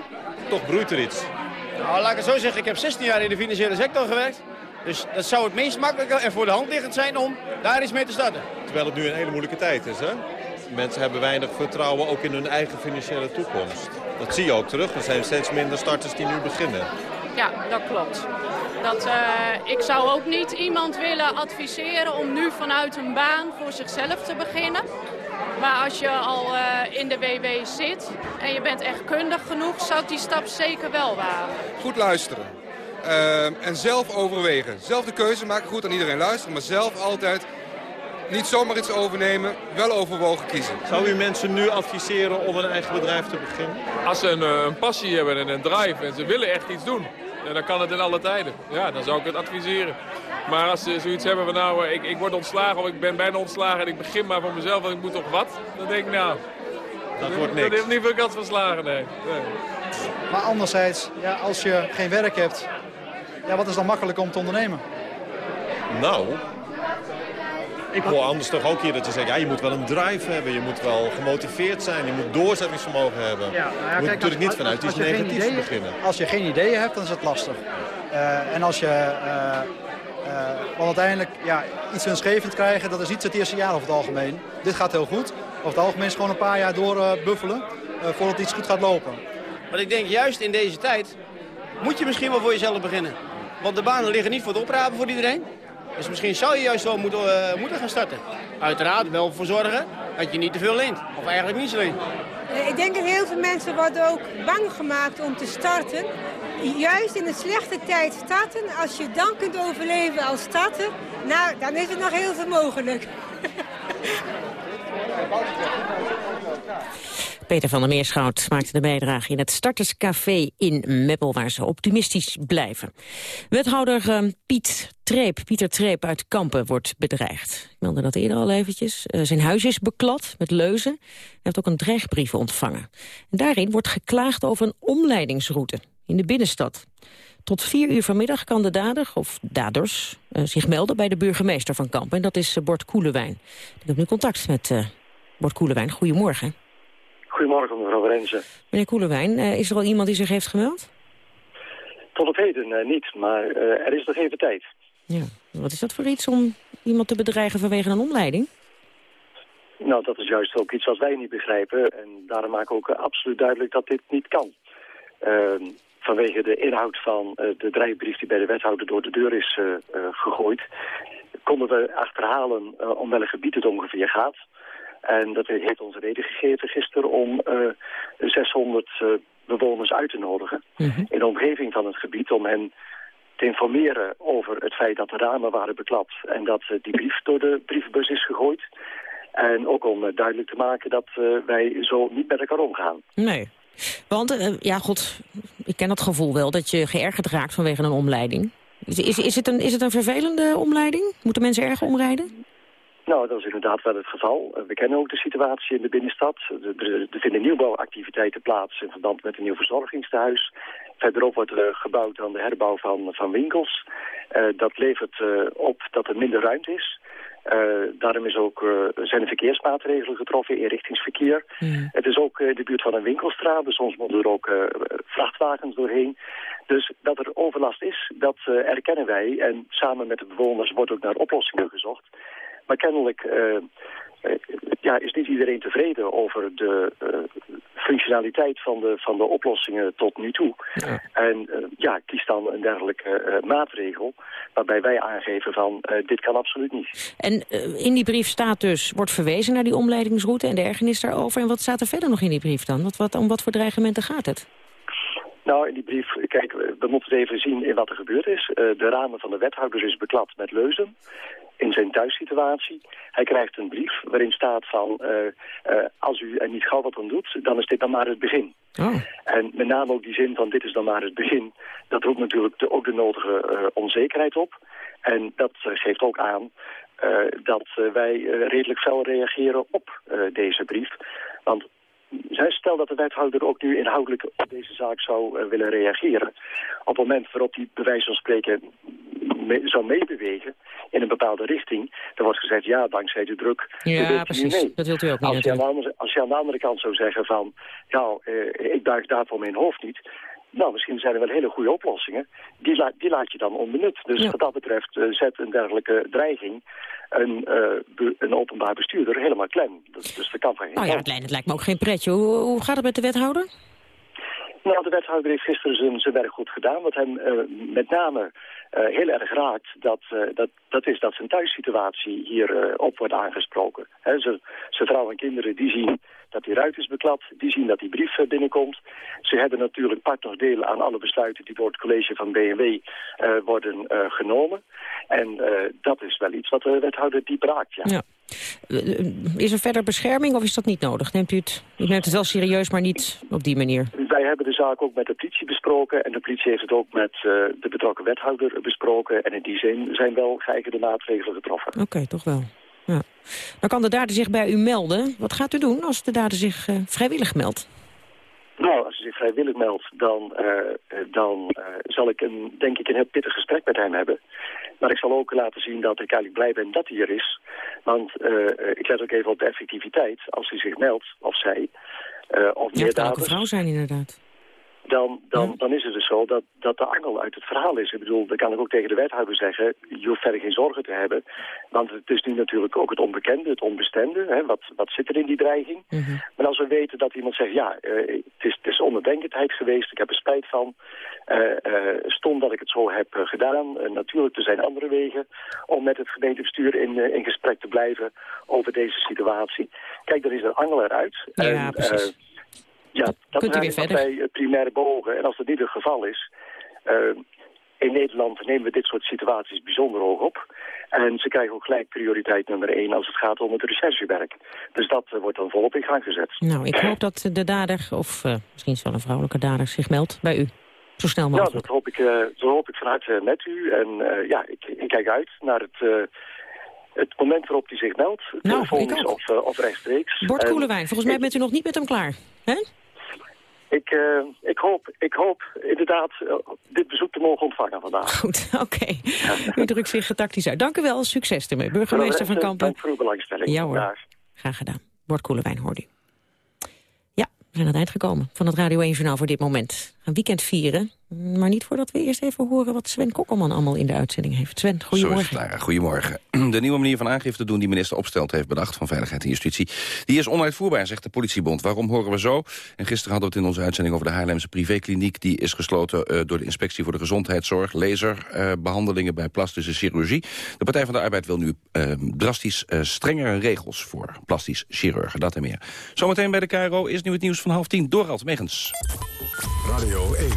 Speaker 22: Toch broeit er iets.
Speaker 21: Nou, laat ik het zo zeggen. Ik heb 16 jaar in de financiële sector gewerkt. Dus dat zou het meest makkelijke en voor de hand liggend zijn om daar iets mee te starten.
Speaker 22: Terwijl het nu een hele moeilijke tijd is, hè? Mensen hebben weinig vertrouwen ook in hun eigen financiële toekomst. Dat zie je ook terug. Er zijn steeds minder starters die nu beginnen.
Speaker 16: Ja, dat klopt. Dat, uh, ik zou ook niet iemand willen adviseren om nu vanuit een baan voor zichzelf te beginnen. Maar als je al uh, in de WW zit en je bent echt kundig genoeg, zou die stap zeker wel wagen.
Speaker 17: Goed luisteren. Uh, en zelf overwegen. Zelf de keuze maken, goed aan iedereen luisteren, maar zelf altijd niet zomaar iets overnemen, wel overwogen kiezen.
Speaker 22: Zou u mensen nu adviseren om een eigen bedrijf te beginnen?
Speaker 20: Als ze een, een passie hebben en een drive en ze willen echt iets doen, ja, dan kan het in alle tijden. Ja, dan zou ik het adviseren. Maar als ze zoiets hebben van nou, ik, ik word ontslagen of ik ben bijna ontslagen en ik begin maar voor mezelf en ik moet toch wat, dan denk ik nou...
Speaker 22: Dat,
Speaker 20: dat
Speaker 22: wordt niks.
Speaker 20: Dat heeft niet veel kans van slagen, nee. nee.
Speaker 18: Maar anderzijds, ja, als je geen werk hebt, ja, wat is dan makkelijk om te ondernemen?
Speaker 22: Nou, ik hoor anders toch ook hier dat je zegt, ja, je moet wel een drive hebben, je moet wel gemotiveerd zijn, je moet doorzettingsvermogen hebben.
Speaker 18: Ja, nou ja,
Speaker 22: je moet
Speaker 18: kijk,
Speaker 22: natuurlijk
Speaker 18: als,
Speaker 22: niet vanuit
Speaker 18: als,
Speaker 22: iets negatiefs
Speaker 18: ideeën,
Speaker 22: beginnen.
Speaker 18: Als je geen ideeën hebt, dan is het lastig. Uh, en als je uh, uh, want uiteindelijk ja, iets winstgevend krijgen, dat is niet het eerste jaar over het algemeen. Dit gaat heel goed. Over het algemeen is gewoon een paar jaar door buffelen voordat iets goed gaat lopen.
Speaker 21: Maar ik denk juist in deze tijd moet je misschien wel voor jezelf beginnen. Want de banen liggen niet voor het oprapen voor iedereen. Dus misschien zou je juist wel moeten, uh, moeten gaan starten. Uiteraard wel voor zorgen dat je niet te veel leent. Of eigenlijk niet leent.
Speaker 19: Ik denk dat heel veel mensen worden ook bang gemaakt om te starten. Juist in een slechte tijd starten, als je dan kunt overleven als starter, nou, dan is er nog heel veel mogelijk.
Speaker 9: Peter van der Meerschout maakte de bijdrage in het Starterscafé in Meppel, waar ze optimistisch blijven. Wethouder uh, Piet Treep, Pieter Treep uit Kampen wordt bedreigd. Ik meldde dat eerder al eventjes. Uh, zijn huis is beklad met leuzen. Hij heeft ook een dreigbrief ontvangen. En daarin wordt geklaagd over een omleidingsroute in de binnenstad. Tot vier uur vanmiddag kan de dader, of daders, uh, zich melden bij de burgemeester van Kampen. En dat is Bord Koelewijn. Ik heb nu contact met Bord Koelewijn. Goedemorgen.
Speaker 23: Goedemorgen, mevrouw Renze.
Speaker 9: Meneer Koelewijn, uh, is er al iemand die zich heeft gemeld?
Speaker 23: Tot op heden uh, niet, maar uh, er is nog even tijd.
Speaker 9: Ja, wat is dat voor iets om iemand te bedreigen vanwege een omleiding?
Speaker 23: Nou, dat is juist ook iets wat wij niet begrijpen. En daarom maak ik ook absoluut duidelijk dat dit niet kan. Ehm, vanwege de inhoud van uh, de drijfbrief die bij de wethouder door de deur is uh, gegooid... konden we achterhalen om welk gebied het ongeveer gaat. En dat heeft ons reden gegeven gisteren om 600 bewoners uit te nodigen...
Speaker 9: Mhm.
Speaker 23: in de omgeving van het gebied om hen te informeren over het feit dat de ramen waren beklapt... en dat die brief door de brievenbus is gegooid... En ook om duidelijk te maken dat wij zo niet met elkaar omgaan.
Speaker 9: Nee. Want, ja god, ik ken dat gevoel wel, dat je geërgerd raakt vanwege een omleiding. Is, is, is, het, een, is het een vervelende omleiding? Moeten mensen erg omrijden?
Speaker 23: Nou, dat is inderdaad wel het geval. We kennen ook de situatie in de binnenstad. Er, er vinden nieuwbouwactiviteiten plaats in verband met een nieuw verzorgingstehuis. Verderop wordt er gebouwd aan de herbouw van, van winkels. Uh, dat levert uh, op dat er minder ruimte is. Uh, daarom is ook, zijn er verkeersmaatregelen getroffen, inrichtingsverkeer.
Speaker 9: Mm.
Speaker 23: Het is ook in de buurt van een winkelstraat, dus soms moeten er ook vrachtwagens doorheen. Dus dat er overlast is, dat erkennen wij. En samen met de bewoners wordt ook naar oplossingen gezocht. Maar kennelijk ja, is niet iedereen tevreden over de functionaliteit van de, van de oplossingen tot nu toe.
Speaker 9: Ja.
Speaker 23: En ja, kies dan een dergelijke maatregel waarbij wij aangeven van dit kan absoluut niet.
Speaker 9: En uh, in die brief staat dus, wordt verwezen naar die omleidingsroute en de ergernis daarover. En wat staat er verder nog in die brief dan? Wat, wat, om wat voor dreigementen gaat het?
Speaker 23: Nou, in die brief, kijk, we moeten het even zien in wat er gebeurd is. Uh, de ramen van de wethouder is beklad met leuzen in zijn thuissituatie. Hij krijgt een brief waarin staat van... Uh, uh, als u er niet gauw wat aan doet, dan is dit dan maar het begin.
Speaker 9: Oh.
Speaker 23: En met name ook die zin van dit is dan maar het begin... dat roept natuurlijk de, ook de nodige uh, onzekerheid op. En dat geeft ook aan dat wij redelijk fel reageren op deze brief. Want stel dat de wethouder ook nu inhoudelijk op deze zaak zou uh, willen reageren. Op het moment waarop hij bij wijze van spreken me zou meebewegen in een bepaalde richting, dan wordt gezegd ja, dankzij de druk.
Speaker 9: Ja, precies.
Speaker 23: Mee.
Speaker 9: Dat wilt u ook niet
Speaker 23: als je, aan de andere, als je aan de andere kant zou zeggen van, nou, ik buig daarvoor mijn hoofd niet. Nou, misschien zijn er wel hele goede oplossingen. Die, la die laat je dan onbenut. Dus
Speaker 9: Ja.
Speaker 23: wat dat betreft uh, zet een dergelijke dreiging een, uh, een openbaar bestuurder helemaal klem. Dus, dus dat kan van geen
Speaker 9: Nou ja, het, lijkt, het lijkt me ook geen pretje. Hoe, hoe gaat het met de wethouder?
Speaker 23: Nou, de wethouder heeft gisteren zijn, zijn werk goed gedaan. Wat hem uh, met name uh, heel erg raakt, dat, uh, dat, dat is dat zijn thuissituatie hier op wordt aangesproken. He, zijn vrouw en kinderen die zien dat die ruit is beklad, die zien dat die brief binnenkomt. Ze hebben natuurlijk part nog deel aan alle besluiten die door het college van BMW worden genomen. En dat is wel iets wat de wethouder diep raakt, ja.
Speaker 9: ja. Is er verder bescherming of is dat niet nodig? Neemt u het, u neemt het wel serieus, maar niet op die manier?
Speaker 23: Wij hebben de zaak ook met de politie besproken. En de politie heeft het ook met uh, de betrokken wethouder besproken. En in die zin zijn wel geëigende maatregelen getroffen.
Speaker 9: Oké, okay, toch wel. Ja. Dan kan de dader zich bij u melden. Wat gaat u doen als de dader zich uh, vrijwillig meldt?
Speaker 23: Nou, als hij zich vrijwillig meldt, dan, uh, dan uh, zal ik een, denk ik een heel pittig gesprek met hem hebben. Maar ik zal ook laten zien dat ik eigenlijk blij ben dat hij er is. Want ik let ook even op de effectiviteit. Als hij zich meldt, of zij, of
Speaker 9: ja,
Speaker 23: meer
Speaker 9: het kan ook
Speaker 23: daders,
Speaker 9: een vrouw zijn inderdaad.
Speaker 23: Dan, dan,
Speaker 9: Ja.
Speaker 23: dan is het dus zo dat, dat de angel uit het verhaal is. Ik bedoel, dan kan ik ook tegen de wethouder zeggen... je hoeft verder geen zorgen te hebben. Want het is nu natuurlijk ook het onbekende, het onbestemde. Hè? Wat, wat zit er in die dreiging?
Speaker 9: Mhm.
Speaker 23: Maar als we weten dat iemand zegt... ja, eh, het, is, het is onbedenkendheid geweest, ik heb er spijt van... eh, stom dat ik het zo heb gedaan. Natuurlijk, er zijn andere wegen om met het gemeentebestuur in, in gesprek te blijven... over deze situatie. Kijk, er is een angel eruit.
Speaker 9: Ja,
Speaker 23: En,
Speaker 9: precies.
Speaker 23: Ja, dat
Speaker 9: Kunt u weer
Speaker 23: wij eh, primair beogen. En als dat niet het geval is... eh, in Nederland nemen we dit soort situaties bijzonder hoog op. En ze krijgen ook gelijk prioriteit nummer één als het gaat om het recherchewerk. Dus dat eh, wordt dan volop in gang gezet.
Speaker 9: Nou, ik hoop dat de dader, of uh, misschien wel een vrouwelijke dader, zich meldt bij u. Zo snel mogelijk.
Speaker 23: dat hoop ik, zo hoop ik vanuit uh, met u. En ja, ik, ik, kijk uit naar het, het moment waarop hij zich meldt.
Speaker 9: Nou,
Speaker 23: telefonisch of, of rechtstreeks.
Speaker 9: Bord Koelewijn, volgens mij bent u nog niet met hem klaar. Hè?
Speaker 23: Ik, uh, ik, hoop, ik hoop inderdaad uh, dit bezoek te mogen ontvangen vandaag.
Speaker 9: Goed, oké. U drukt zich tactisch uit. Dank u wel, succes ermee. Burgemeester van Kampen.
Speaker 23: Dank voor uw belangstelling.
Speaker 9: Ja hoor. Graag gedaan. Bord Koelewijn hoorde u. Ja, we zijn aan het eind gekomen van het Radio 1 Journaal voor dit moment. Een weekend vieren. Maar niet voordat we eerst even horen wat Sven Kokkelman allemaal in de uitzending heeft. Sven, goedemorgen.
Speaker 24: Zo goedemorgen. De nieuwe manier van aangifte doen die minister Opstelt heeft bedacht... van Veiligheid en Justitie, die is onuitvoerbaar, zegt de politiebond. Waarom horen we zo? En gisteren hadden we het in onze uitzending over de Haarlemse privékliniek. Die is gesloten uh, door de Inspectie voor de Gezondheidszorg. Laserbehandelingen uh, bij plastische chirurgie. De Partij van de Arbeid wil nu uh, drastisch strengere regels voor plastisch chirurgen. Dat en meer. Zometeen bij de KRO is nu het nieuws van half tien. Dorald Megens.
Speaker 1: Radio 1.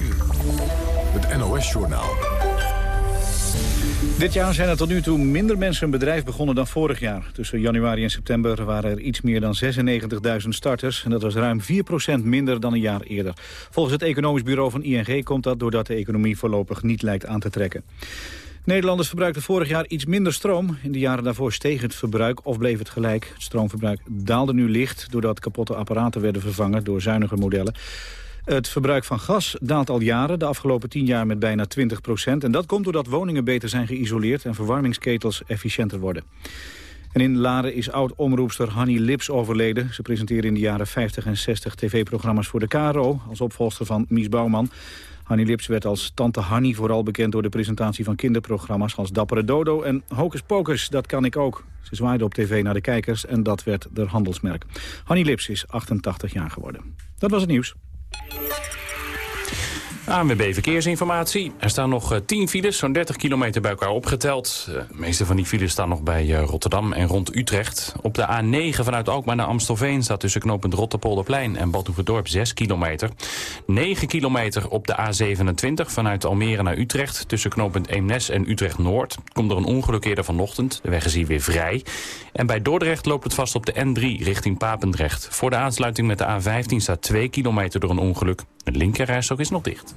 Speaker 1: Het NOS-journaal.
Speaker 2: Dit jaar zijn er tot nu toe minder mensen een bedrijf begonnen dan vorig jaar. Tussen januari en september waren er iets meer dan 96.000 starters. En dat was ruim 4% minder dan een jaar eerder. Volgens het economisch bureau van ING komt dat doordat de economie voorlopig niet lijkt aan te trekken. Nederlanders verbruikten vorig jaar iets minder stroom. In de jaren daarvoor steeg het verbruik of bleef het gelijk. Het stroomverbruik daalde nu licht doordat kapotte apparaten werden vervangen door zuiniger modellen. Het verbruik van gas daalt al jaren, de afgelopen 10 jaar met bijna 20 procent. En dat komt doordat woningen beter zijn geïsoleerd en verwarmingsketels efficiënter worden. En in Laren is oud-omroepster Hanny Lips overleden. Ze presenteerde in de jaren 50 en 60 tv-programma's voor de KRO... als opvolger van Mies Bouwman. Hanny Lips werd als Tante Hanny vooral bekend door de presentatie van kinderprogramma's... als Dappere Dodo en Hocus Pocus, dat kan ik ook. Ze zwaaide op tv naar de kijkers en dat werd haar handelsmerk. Hanny Lips is 88 jaar geworden. Dat was het nieuws. Thank.
Speaker 3: ANWB Verkeersinformatie. Er staan nog 10 eh, files, zo'n 30 kilometer bij elkaar opgeteld. De meeste van die files staan nog bij eh, Rotterdam en rond Utrecht. Op de A9 vanuit Alkmaar naar Amstelveen staat tussen knooppunt Rotterpolderplein en Badhoevedorp 6 kilometer. 9 kilometer op de A27 vanuit Almere naar Utrecht tussen knooppunt Eemnes en Utrecht-Noord. Komt er een ongeluk eerder vanochtend. De weg is hier weer vrij. En bij Dordrecht loopt het vast op de N3 richting Papendrecht. Voor de aansluiting met de A15 staat 2 kilometer door een ongeluk. De linkerrijstok is nog dicht.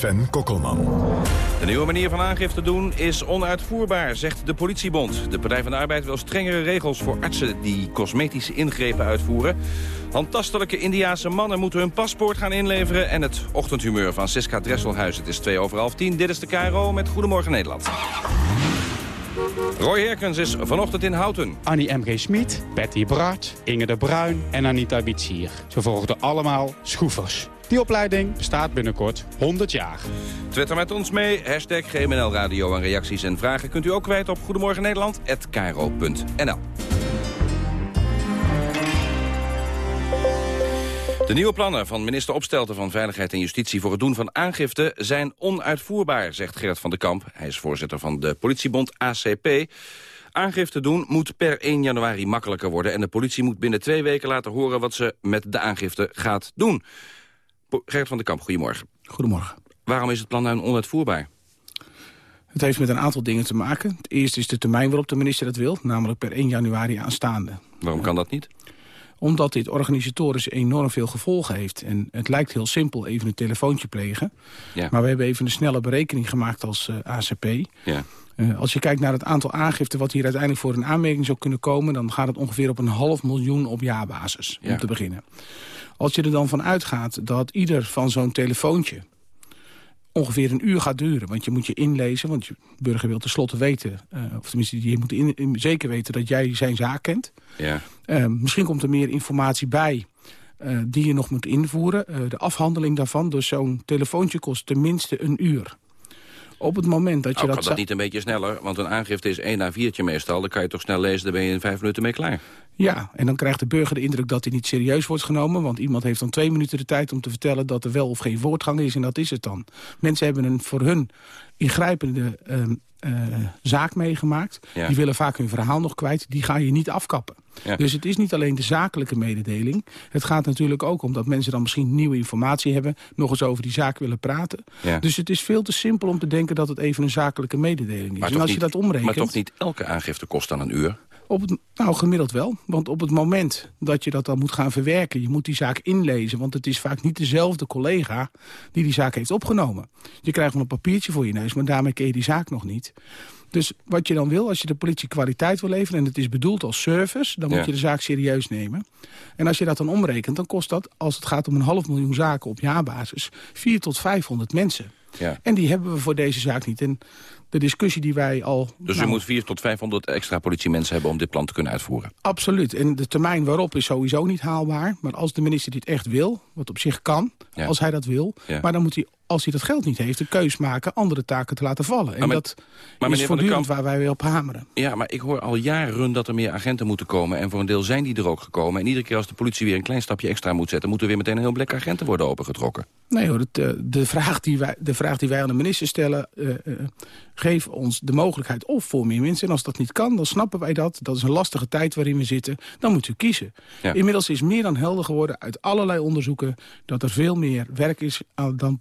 Speaker 1: Sven Kokkelman.
Speaker 24: De nieuwe manier van aangifte doen is onuitvoerbaar, zegt de politiebond. De Partij van de Arbeid wil strengere regels voor artsen die cosmetische ingrepen uitvoeren. Handtastelijke Indiaanse mannen moeten hun paspoort gaan inleveren... en het ochtendhumeur van Siska Dresselhuis. Het is twee over half tien. Dit is de KRO met Goedemorgen Nederland. Roy Herkens is vanochtend in Houten.
Speaker 25: Annie M.G. Smit, Betty Bart, Inge de Bruin en Anita Bitsier. Ze volgden allemaal schroefers. Die opleiding bestaat binnenkort 100 jaar.
Speaker 24: Twitter met ons mee, hashtag GMNL Radio. En reacties en vragen kunt u ook kwijt op Goedemorgen Nederland@kro.nl. De nieuwe plannen van minister Opstelten van Veiligheid en Justitie... voor het doen van aangifte zijn onuitvoerbaar, zegt Gerrit van den Kamp. Hij is voorzitter van de politiebond ACP. Aangifte doen moet per 1 januari makkelijker worden... en de politie moet binnen twee weken laten horen... wat ze met de aangifte gaat doen. Gerrit van den Kamp, goedemorgen.
Speaker 26: Goedemorgen.
Speaker 24: Waarom is het plan nou onuitvoerbaar?
Speaker 26: Het heeft met een aantal dingen te maken. Het eerste is de termijn waarop de minister het wil, namelijk per 1 januari aanstaande.
Speaker 24: Waarom kan dat niet?
Speaker 26: Omdat dit organisatorisch enorm veel gevolgen heeft. En het lijkt heel simpel, even een telefoontje plegen. Ja. Maar we hebben even een snelle berekening gemaakt als uh, eh, ACP. Ja. Uh, als je kijkt naar het aantal aangiften wat hier uiteindelijk voor een aanmerking zou kunnen komen... dan gaat het ongeveer op een half miljoen op jaarbasis, ja. om te beginnen. Als je er dan van uitgaat dat ieder van zo'n telefoontje ongeveer een uur gaat duren. Want je moet je inlezen, want je burger wil tenslotte weten... Uh, of tenminste, je moet in, zeker weten dat jij zijn zaak kent. Ja. Uh, misschien komt er meer informatie bij uh, die je nog moet invoeren. de afhandeling daarvan, dus zo'n telefoontje kost tenminste een uur. Op het moment dat je
Speaker 24: nou,
Speaker 26: dat...
Speaker 24: kan dat niet een beetje sneller? Want een aangifte is 1 na 4 meestal. Dan kan je toch snel lezen, dan ben je in vijf minuten mee klaar.
Speaker 26: Ja, en dan krijgt de burger de indruk dat hij niet serieus wordt genomen. Want iemand heeft dan twee minuten de tijd om te vertellen... dat er wel of geen voortgang is en dat is het dan. Mensen hebben een voor hun ingrijpende uh, uh, zaak meegemaakt. Die willen vaak hun verhaal nog kwijt. Die ga je niet afkappen. Dus het is niet alleen de zakelijke mededeling. Het gaat natuurlijk ook om dat mensen dan misschien nieuwe informatie hebben... nog eens over die zaak willen praten. Dus het is veel te simpel om te denken dat het even een zakelijke mededeling is.
Speaker 24: Maar
Speaker 26: en als
Speaker 24: niet,
Speaker 26: je dat omrekent...
Speaker 24: Maar toch niet elke aangifte kost dan een uur?
Speaker 26: Op het, nou, gemiddeld wel. Want op het moment dat je dat dan moet gaan verwerken... je moet die zaak inlezen, want het is vaak niet dezelfde collega... die die zaak heeft opgenomen. Je krijgt wel een papiertje voor je neus, maar daarmee ken je die zaak nog niet. Dus wat je dan wil, als je de politie kwaliteit wil leveren... en het is bedoeld als service, dan moet je de zaak serieus nemen. En als je dat dan omrekent, dan kost dat, als het gaat om een half miljoen zaken op jaarbasis... 4 tot 500 mensen. Ja. En die hebben we voor deze zaak niet. En de discussie die wij al...
Speaker 24: Dus nou, u moet 4 tot 500 extra politiemensen hebben om dit plan te kunnen uitvoeren?
Speaker 26: Absoluut. En de termijn waarop is sowieso niet haalbaar. Maar als de minister dit echt wil, wat op zich kan, als hij dat wil... maar dan moet hij als hij dat geld niet heeft, de keus maken andere taken te laten vallen. En dat maar is voortdurend waar wij weer op hameren.
Speaker 24: Ja, maar ik hoor al jaren dat er meer agenten moeten komen. En voor een deel zijn die er ook gekomen. En iedere keer als de politie weer een klein stapje extra moet zetten... moeten weer meteen een heel blik agenten worden opengetrokken.
Speaker 26: Nee hoor, de, eh, de, vraag, die wij, de vraag die wij aan de minister stellen... Uh, uh, geef ons de mogelijkheid of voor meer mensen. En als dat niet kan, dan snappen wij dat. Dat is een lastige tijd waarin we zitten. Dan moet u kiezen. Inmiddels is meer dan helder geworden uit allerlei onderzoeken... dat er veel meer werk is dan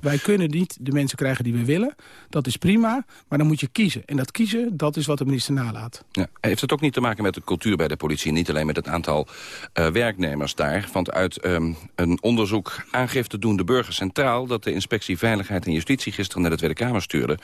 Speaker 26: Wij kunnen niet de mensen krijgen die we willen. Dat is prima, maar dan moet je kiezen. En dat kiezen, dat is wat de minister nalaat.
Speaker 24: Ja. Heeft het ook niet te maken met de cultuur bij de politie? Niet alleen met het aantal werknemers daar. Want uit um, een onderzoek aangifte doen de burgers centraal... dat de inspectie Veiligheid en Justitie gisteren naar de Tweede Kamer stuurde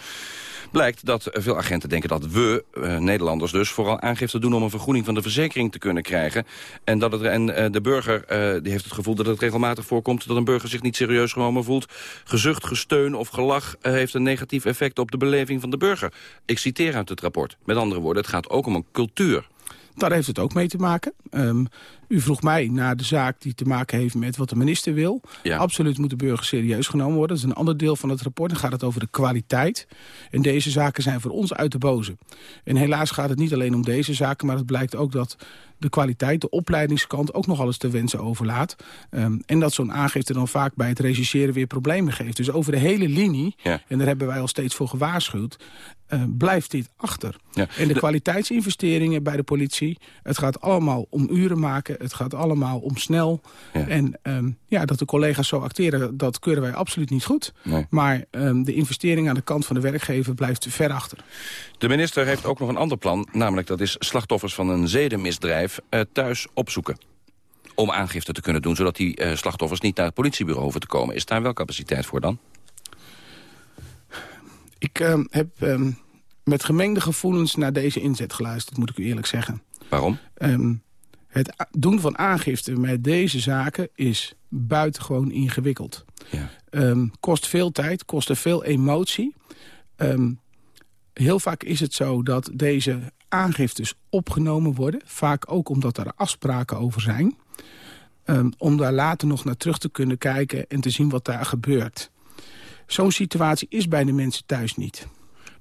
Speaker 24: blijkt dat veel agenten denken dat we, eh, Nederlanders dus... vooral aangifte doen om een vergoeding van de verzekering te kunnen krijgen. En, dat het, en eh, de burger eh, die heeft het gevoel dat het regelmatig voorkomt... dat een burger zich niet serieus genomen voelt. Gezucht, gesteun of gelach heeft een negatief effect op de beleving van de burger. Ik citeer uit het rapport. Met andere woorden, het gaat ook om een cultuur.
Speaker 26: Daar heeft het ook mee te maken. Um, u vroeg mij naar de zaak die te maken heeft met wat de minister wil. Ja. Absoluut moet de burger serieus genomen worden. Dat is een ander deel van het rapport. Dan gaat het over de kwaliteit. En deze zaken zijn voor ons uit de boze. En helaas gaat het niet alleen om deze zaken... maar het blijkt ook dat de kwaliteit, de opleidingskant ook nog alles te wensen overlaat. Um, en dat zo'n aangifte dan vaak bij het regisseren weer problemen geeft. Dus over de hele linie, ja. en daar hebben wij al steeds voor gewaarschuwd... Uh, blijft dit achter. Ja. En de, de, kwaliteitsinvesteringen bij de politie... het gaat allemaal om uren maken, het gaat allemaal om snel. Ja. En um, ja, dat de collega's zo acteren, dat keuren wij absoluut niet goed. Nee. Maar um, de investering aan de kant van de werkgever blijft ver achter.
Speaker 24: De minister heeft ook nog een ander plan, namelijk dat is slachtoffers van een zedenmisdrijf uh, thuis opzoeken om aangifte te kunnen doen... zodat die uh, slachtoffers niet naar het politiebureau hoeven te komen. Is daar wel capaciteit voor dan?
Speaker 26: Ik uh, heb um, met gemengde gevoelens naar deze inzet geluisterd, moet ik u eerlijk zeggen.
Speaker 24: Waarom?
Speaker 26: Um, het doen van aangifte met deze zaken is buitengewoon ingewikkeld. Ja. Um, kost veel tijd, kost er veel emotie. heel vaak is het zo dat deze aangiftes opgenomen worden. Vaak ook omdat er afspraken over zijn. Um, om daar later nog naar terug te kunnen kijken en te zien wat daar gebeurt. Zo'n situatie is bij de mensen thuis niet.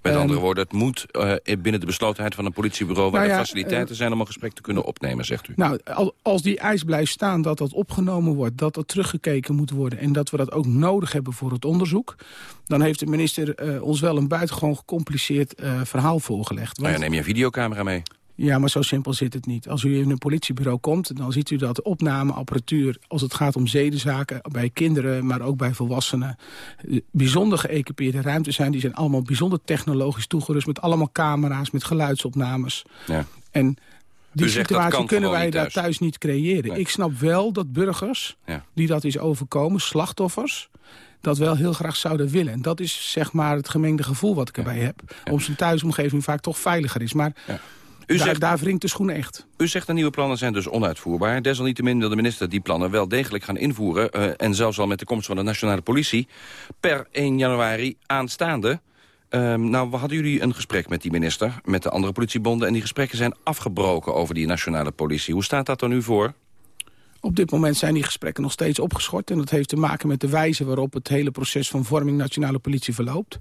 Speaker 24: Met andere um, woorden, het moet uh, binnen de beslotenheid van een politiebureau... waar nou ja, de faciliteiten uh, zijn om een gesprek te kunnen opnemen, zegt u.
Speaker 26: Nou, als die eis blijft staan dat dat opgenomen wordt... dat dat teruggekeken moet worden... en dat we dat ook nodig hebben voor het onderzoek... dan heeft de minister uh, ons wel een buitengewoon gecompliceerd verhaal voorgelegd.
Speaker 24: Nou ja, neem je een videocamera mee.
Speaker 26: Ja, maar zo simpel zit het niet. Als u in een politiebureau komt, dan ziet u dat opnameapparatuur... als het gaat om zedenzaken, bij kinderen, maar ook bij volwassenen... bijzonder geëquipeerde ruimtes zijn. Die zijn allemaal bijzonder technologisch toegerust... met allemaal camera's, met geluidsopnames. Ja. En die situatie kunnen wij daar thuis niet creëren. Nee. Ik snap wel dat burgers, ja. die dat is overkomen, slachtoffers dat wel heel graag zouden willen. En dat is zeg maar het gemengde gevoel wat ik erbij heb. Om zijn thuisomgeving vaak toch veiliger is. Maar u daar, zegt, daar wringt de schoen echt.
Speaker 24: U zegt de nieuwe plannen zijn dus onuitvoerbaar. Desalniettemin wil de minister die plannen wel degelijk gaan invoeren... Uh, en zelfs al met de komst van de nationale politie... per 1 januari aanstaande... Um, nou, hadden jullie een gesprek met die minister, met de andere politiebonden... en die gesprekken zijn afgebroken over die nationale politie. Hoe staat dat er nu voor?
Speaker 26: Op dit moment zijn die gesprekken nog steeds opgeschort. En dat heeft te maken met de wijze waarop het hele proces van vorming nationale politie verloopt.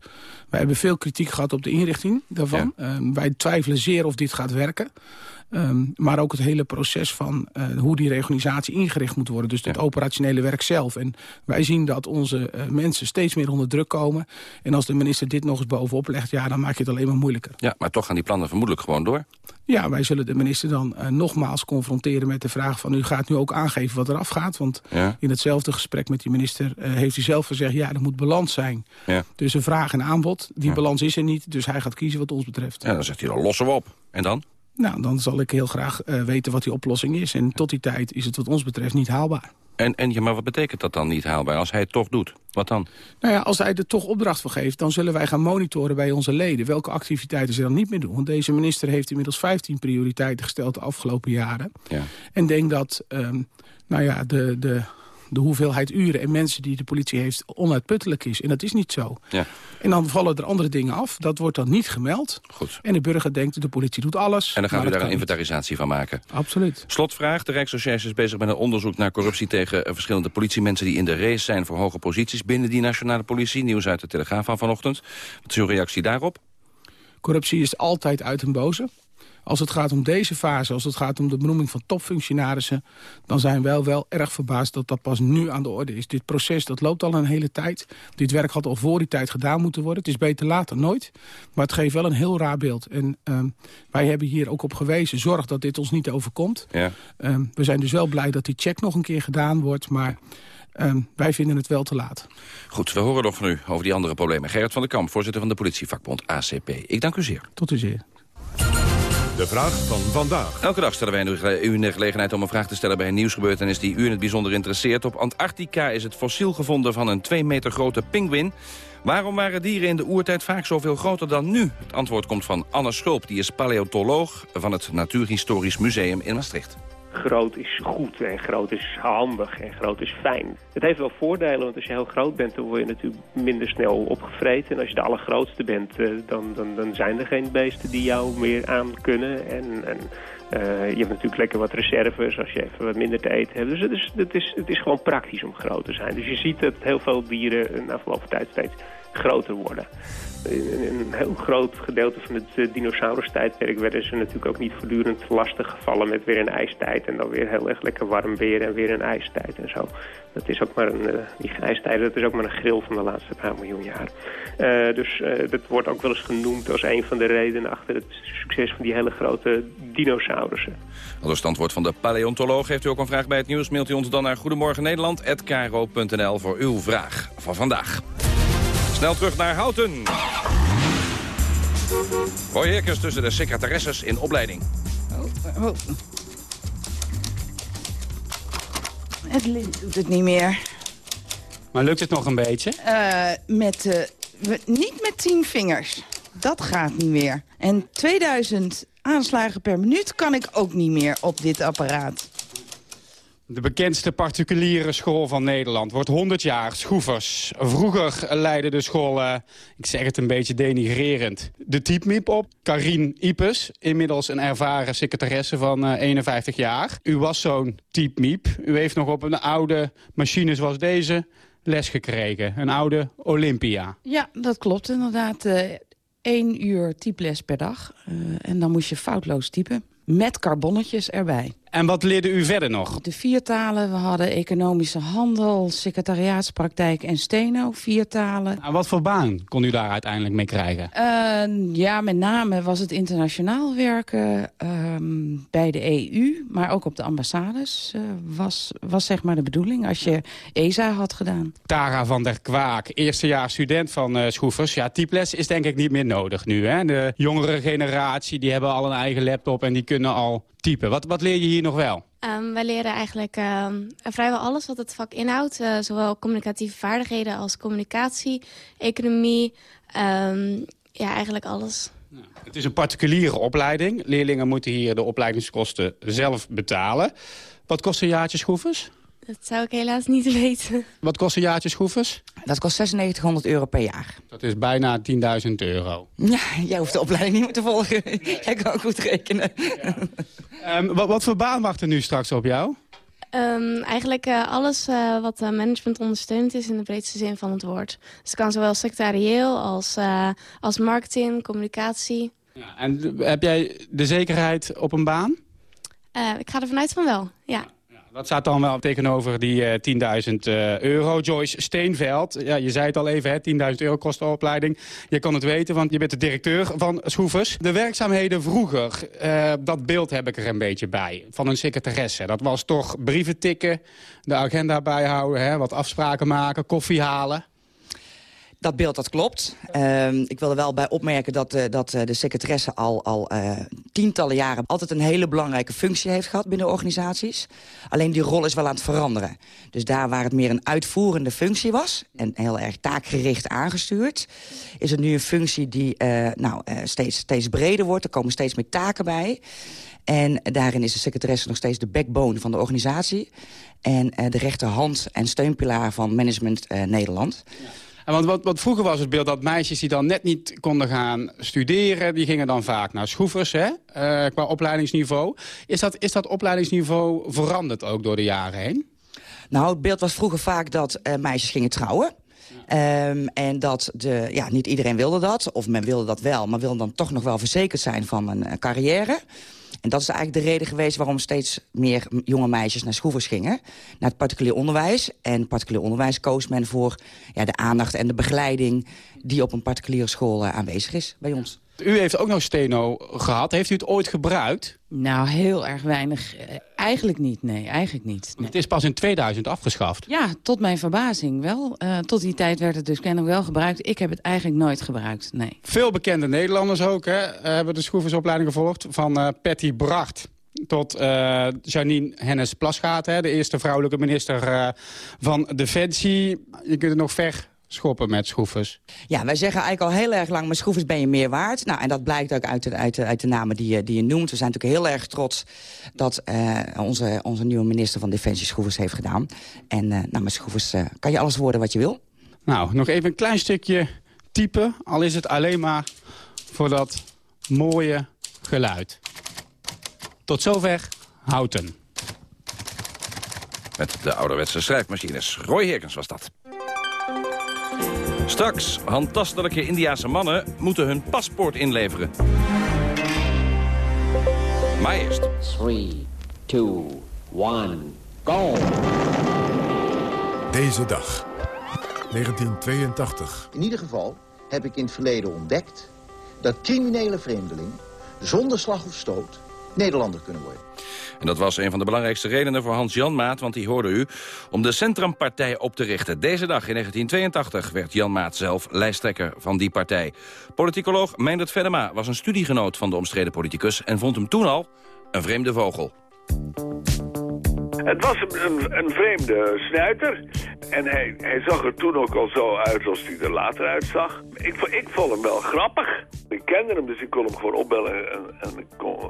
Speaker 26: Wij hebben veel kritiek gehad op de inrichting daarvan. Ja. Uh, wij twijfelen zeer of dit gaat werken. Um, maar ook het hele proces van uh, hoe die reorganisatie ingericht moet worden. Dus het ja. operationele werk zelf. En wij zien dat onze uh, mensen steeds meer onder druk komen. En als de minister dit nog eens bovenop legt, ja, dan maak je het alleen maar moeilijker.
Speaker 24: Ja, maar toch gaan die plannen vermoedelijk gewoon door.
Speaker 26: Ja, wij zullen de minister dan uh, nogmaals confronteren met de vraag van... u gaat nu ook aangeven wat er afgaat. Want ja. in hetzelfde gesprek met die minister heeft hij zelf gezegd... ja, er moet balans zijn. Ja. Een vraag en aanbod. Die balans is er niet, dus hij gaat kiezen wat ons betreft.
Speaker 24: Ja, dan zegt hij dan lossen we op. En dan?
Speaker 26: Nou, dan zal ik heel graag weten wat die oplossing is. En tot die tijd is het wat ons betreft niet haalbaar.
Speaker 24: En, en ja, maar wat betekent dat dan niet haalbaar als hij het toch doet? Wat dan?
Speaker 26: Nou ja, als hij er toch opdracht voor geeft... dan zullen wij gaan monitoren bij onze leden... welke activiteiten ze dan niet meer doen. Want deze minister heeft inmiddels 15 prioriteiten gesteld de afgelopen jaren. Ja. En denk dat um, nou ja, de, de de hoeveelheid uren en mensen die de politie heeft onuitputtelijk is. En dat is niet zo. Ja. En dan vallen er andere dingen af. Dat wordt dan niet gemeld. Goed. En de burger denkt, de politie doet alles.
Speaker 24: En dan gaan we daar een inventarisatie van maken.
Speaker 26: Absoluut.
Speaker 24: Slotvraag. De Rijksrecherche is bezig met een onderzoek naar corruptie tegen eh, verschillende politiemensen die in de race zijn voor hoge posities binnen die nationale politie. Nieuws uit de Telegraaf van vanochtend. Wat is uw reactie daarop?
Speaker 26: Corruptie is altijd uit een boze. Als het gaat om deze fase, als het gaat om de benoeming van topfunctionarissen... dan zijn wij wel erg verbaasd dat dat pas nu aan de orde is. Dit proces dat loopt al een hele tijd. Dit werk had al voor die tijd gedaan moeten worden. Het is beter later nooit. Maar het geeft wel een heel raar beeld. En uh, wij hebben hier ook op gewezen. Zorg dat dit ons niet overkomt. Ja. Uh, we zijn dus wel blij dat die check nog een keer gedaan wordt. Maar... Uh, wij vinden het wel te laat.
Speaker 24: Goed, we horen nog van u over die andere problemen. Gerrit van der Kamp, voorzitter van de politievakbond ACP. Ik dank u zeer.
Speaker 26: Tot u zeer.
Speaker 1: De vraag van vandaag.
Speaker 24: Elke dag stellen wij u de gelegenheid om een vraag te stellen bij een nieuwsgebeurtenis die u in het bijzonder interesseert. Op Antarctica is het fossiel gevonden van een 2 meter grote pinguïn. Waarom waren dieren in de oertijd vaak zoveel groter dan nu? Het antwoord komt van Anne Schulp, die is paleontoloog van het Natuurhistorisch Museum in Maastricht
Speaker 27: groot is goed en groot is handig en groot is fijn. Het heeft wel voordelen, want als je heel groot bent, dan word je natuurlijk minder snel opgevreten. En als je de allergrootste bent, eh, dan, dan, dan zijn er geen beesten die jou meer aan kunnen. En, en uh, je hebt natuurlijk lekker wat reserves als je even wat minder te eten hebt. Dus het is, het is, het is gewoon praktisch om groot te zijn. Dus je ziet dat heel veel dieren na verloop van tijd steeds groter worden in een heel groot gedeelte van het uh, dinosaurus-tijdperk werden ze natuurlijk ook niet voortdurend lastig gevallen met weer een ijstijd. En dan weer heel erg lekker warm weer en weer een ijstijd en zo. Dat is ook maar een, uh, die ijstijden, dat is ook maar een grill van de laatste paar miljoen jaar. Uh, dus dat wordt ook wel eens genoemd als een van de redenen achter het succes van die hele grote dinosaurussen.
Speaker 24: Als standwoord van de paleontoloog heeft u ook een vraag bij het nieuws. Mailt u ons dan naar Goedemorgen Nederland@kro.nl voor uw vraag van vandaag. Snel terug naar Houten. Roy Heerkens tussen de secretaresses in opleiding. Oh, oh.
Speaker 28: Het doet het niet meer.
Speaker 25: Maar lukt het nog een beetje?
Speaker 28: Uh, met, uh, niet met tien vingers. Dat gaat niet meer. En 2000 aanslagen per minuut kan ik ook niet meer op dit apparaat.
Speaker 25: De bekendste particuliere school van Nederland wordt 100 jaar, Schroevers. Vroeger leidde de school, uh, ik zeg het een beetje denigrerend, de typmiep op. Karin Ipes, inmiddels een ervaren secretaresse van uh, 51 jaar. U was zo'n typmiep. U heeft nog op een oude machine zoals deze les gekregen. Een oude Olympia.
Speaker 28: Ja, dat klopt inderdaad. Eén uh, uur typles per dag. En dan moest je foutloos typen. Met carbonnetjes erbij.
Speaker 25: En wat leerde u verder nog?
Speaker 28: De vier talen. We hadden economische handel, secretariaatspraktijk en steno. Vier talen.
Speaker 25: En wat voor baan kon u daar uiteindelijk mee krijgen?
Speaker 28: Uh, ja, met name was het internationaal werken uh, bij de EU. Maar ook op de ambassades uh, was, was zeg maar de bedoeling. Als je ESA had gedaan.
Speaker 25: Tara van der Kwaak, eerstejaars student van uh, Schroevers. Ja, typles is denk ik niet meer nodig nu. Hè? De jongere generatie die hebben al een eigen laptop en die kunnen al typen. Wat, wat leer je hier nog wel?
Speaker 29: Um, wij leren eigenlijk um, vrijwel alles wat het vak inhoudt. Uh, zowel communicatieve vaardigheden als communicatie, economie. Um, ja, eigenlijk alles.
Speaker 25: Nou, het is een particuliere opleiding. Leerlingen moeten hier de opleidingskosten zelf betalen. Wat kost een jaartje?
Speaker 29: Dat zou ik helaas niet weten.
Speaker 25: Wat kost een jaartje schroefers?
Speaker 28: Dat kost 9600 euro per jaar.
Speaker 25: Dat is bijna 10.000 euro.
Speaker 28: Ja, jij hoeft de opleiding niet meer te volgen. jij kan ook goed rekenen.
Speaker 25: um, wat, wat, voor baan wacht er nu straks op jou?
Speaker 29: Um, eigenlijk uh, alles uh, wat uh, management ondersteunend is in de breedste zin van het woord. Dus het kan zowel secretarieel als, als marketing, communicatie.
Speaker 25: Ja, en heb jij de zekerheid op een baan?
Speaker 29: ik ga er vanuit van wel, ja.
Speaker 25: Dat staat dan wel tegenover die uh, 10.000 uh, euro. Joyce Steenveld, ja, je zei het al even, 10.000 euro kost de opleiding. Je kan het weten, want je bent de directeur van Schroevers. De werkzaamheden vroeger, uh, dat beeld heb ik er een beetje bij. Van een secretaresse. Dat was toch brieven tikken, de agenda bijhouden, hè, wat afspraken maken, koffie halen.
Speaker 30: Dat beeld, dat klopt. Uh, ik wil er wel bij opmerken dat, uh, dat uh, de secretaresse al, al uh, tientallen jaren... altijd een hele belangrijke functie heeft gehad binnen organisaties. Alleen die rol is wel aan het veranderen. Dus daar waar het meer een uitvoerende functie was... en heel erg taakgericht aangestuurd... is het nu een functie die nou, steeds, steeds breder wordt. Er komen steeds meer taken bij. En daarin is de secretaresse nog steeds de backbone van de organisatie. En de rechterhand en steunpilaar van Management Nederland...
Speaker 25: En want wat, wat, vroeger was het beeld dat meisjes die dan net niet konden gaan studeren... die gingen dan vaak naar schroevers hè, uh, qua opleidingsniveau. Is dat, is dat opleidingsniveau veranderd ook door de jaren heen?
Speaker 30: Nou, het beeld was vroeger vaak dat uh, meisjes gingen trouwen. Um, en dat de, ja, niet iedereen wilde dat, of men wilde dat wel... maar wilde dan toch nog wel verzekerd zijn van een, een carrière... En dat is eigenlijk de reden geweest waarom steeds meer jonge meisjes naar schroevers gingen. Naar het particulier onderwijs. En particulier onderwijs koos men voor ja, de aandacht en de begeleiding... die op een particuliere school uh, aanwezig is bij ons.
Speaker 25: U heeft ook nog steno gehad. Heeft u het ooit gebruikt?
Speaker 28: Nou, heel erg weinig. Eh, eigenlijk niet, nee, eigenlijk niet.
Speaker 25: Het is pas in 2000 afgeschaft.
Speaker 28: Ja, tot mijn verbazing wel. Uh, tot die tijd werd het dus kennelijk wel gebruikt. Ik heb het eigenlijk nooit gebruikt, nee.
Speaker 25: Veel bekende Nederlanders ook, hè, hebben de schroeversopleiding gevolgd. Van uh, Patty Bracht tot uh, Janine Hennis-Plasgaat, de eerste vrouwelijke minister uh, van Defensie. Je kunt het nog ver schoppen met schroefers?
Speaker 30: Ja, wij zeggen eigenlijk al heel erg lang, met schroefers ben je meer waard. Nou, en dat blijkt ook uit de, uit de, uit de namen die je, die je noemt. We zijn natuurlijk heel erg trots dat uh, onze, onze nieuwe minister van Defensie schroefers heeft gedaan. En uh, nou, met schroefers uh, kan je alles worden wat je wil.
Speaker 25: Nou, nog even een klein stukje typen. Al is het alleen maar voor dat mooie geluid. Tot zover Houten.
Speaker 24: Met de ouderwetse schrijfmachines. Roy Herkens was dat. Straks, handtastelijke Indiase mannen moeten hun paspoort inleveren. Maar eerst.
Speaker 31: 3, 2, 1, go!
Speaker 1: Deze dag, 1982.
Speaker 32: In ieder geval heb ik in het verleden ontdekt... dat criminele vreemdelingen zonder slag of stoot Nederlander kunnen worden.
Speaker 24: En dat was een van de belangrijkste redenen voor Hans-Jan Maat... want die hoorde u, om de Centrumpartij op te richten. Deze dag in 1982 werd Jan Maat zelf lijsttrekker van die partij. Politicoloog Meindert Vedema was een studiegenoot van de omstreden politicus... en vond hem toen al een vreemde vogel.
Speaker 33: Het was een, een, vreemde snuiter. En hij, zag er toen ook al zo uit als hij er later uitzag. Ik, ik vond hem wel grappig. Ik kende hem, dus ik kon hem gewoon opbellen. En, en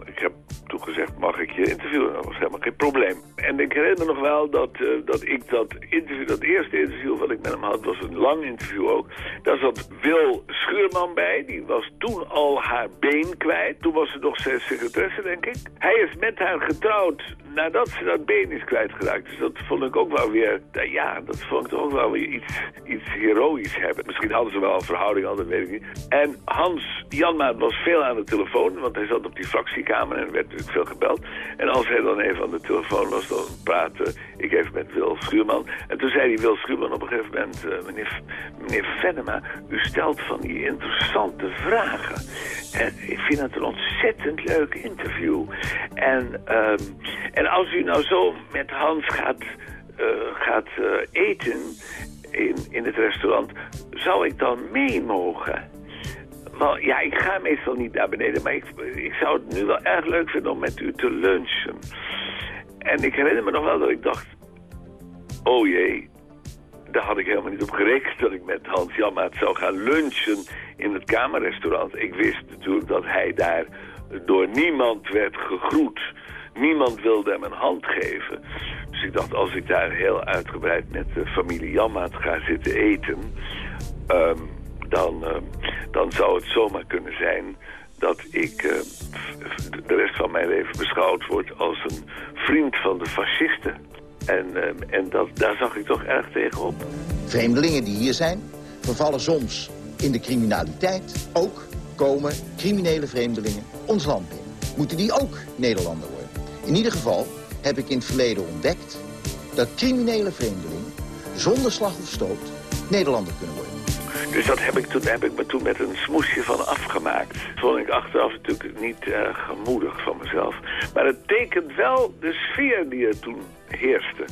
Speaker 33: ik, heb toen gezegd, mag ik je interviewen? Dat was helemaal geen probleem. En ik herinner nog wel dat, uh, dat ik dat interview, dat eerste interview wat ik met hem had, was een lang interview ook. Daar zat Wil Schuurman bij. Die was toen al haar been kwijt. Toen was ze nog zijn secretaresse, denk ik. Hij is met haar getrouwd nadat ze dat been is kwijtgeraakt. Dus dat vond ik ook wel weer, ja, dat vond ik toch wel iets, iets heroïs hebben. Misschien hadden ze wel een verhouding, dat weet ik niet. En Hans Janmaat was veel aan de telefoon, want hij zat op die fractiekamer en werd natuurlijk veel gebeld. En als hij dan even aan de telefoon was, dan praatte ik even met Wil Schuurman. En toen zei die Wil Schuurman op een gegeven moment, uh, meneer, meneer Venema, u stelt van die interessante vragen. En ik vind het een ontzettend leuk interview. En, um, en als u nou zo met Hans gaat, gaat uh, eten in, in het restaurant, zou ik dan mee mogen? Wel, ja, ik ga meestal niet naar beneden, maar ik, ik zou het nu wel erg leuk vinden om met u te lunchen. En ik herinner me nog wel dat ik dacht, oh jee, daar had ik helemaal niet op gerekend dat ik met Hans Janmaat zou gaan lunchen in het kamerrestaurant. Ik wist natuurlijk dat hij daar door niemand werd gegroet. Niemand wilde hem een hand geven. Dus ik dacht, als ik daar heel uitgebreid met de familie Janmaat ga zitten eten... Um, dan, uh, dan zou het zomaar kunnen zijn dat ik uh, de rest van mijn leven beschouwd word als een vriend van de fascisten. En, uh, en dat, daar zag ik toch erg tegenop.
Speaker 32: Vreemdelingen die hier zijn, vervallen soms in de criminaliteit. Ook komen criminele vreemdelingen ons land binnen. Moeten die ook Nederlander worden? In ieder geval heb ik in het verleden ontdekt... dat criminele vreemdelingen zonder slag of stoot Nederlander kunnen worden.
Speaker 33: Dus dat heb ik, toen, heb ik me toen met een smoesje van afgemaakt. Dat vond ik achteraf natuurlijk niet uh, gemoedig van mezelf. Maar het tekent wel de sfeer die er toen heerste.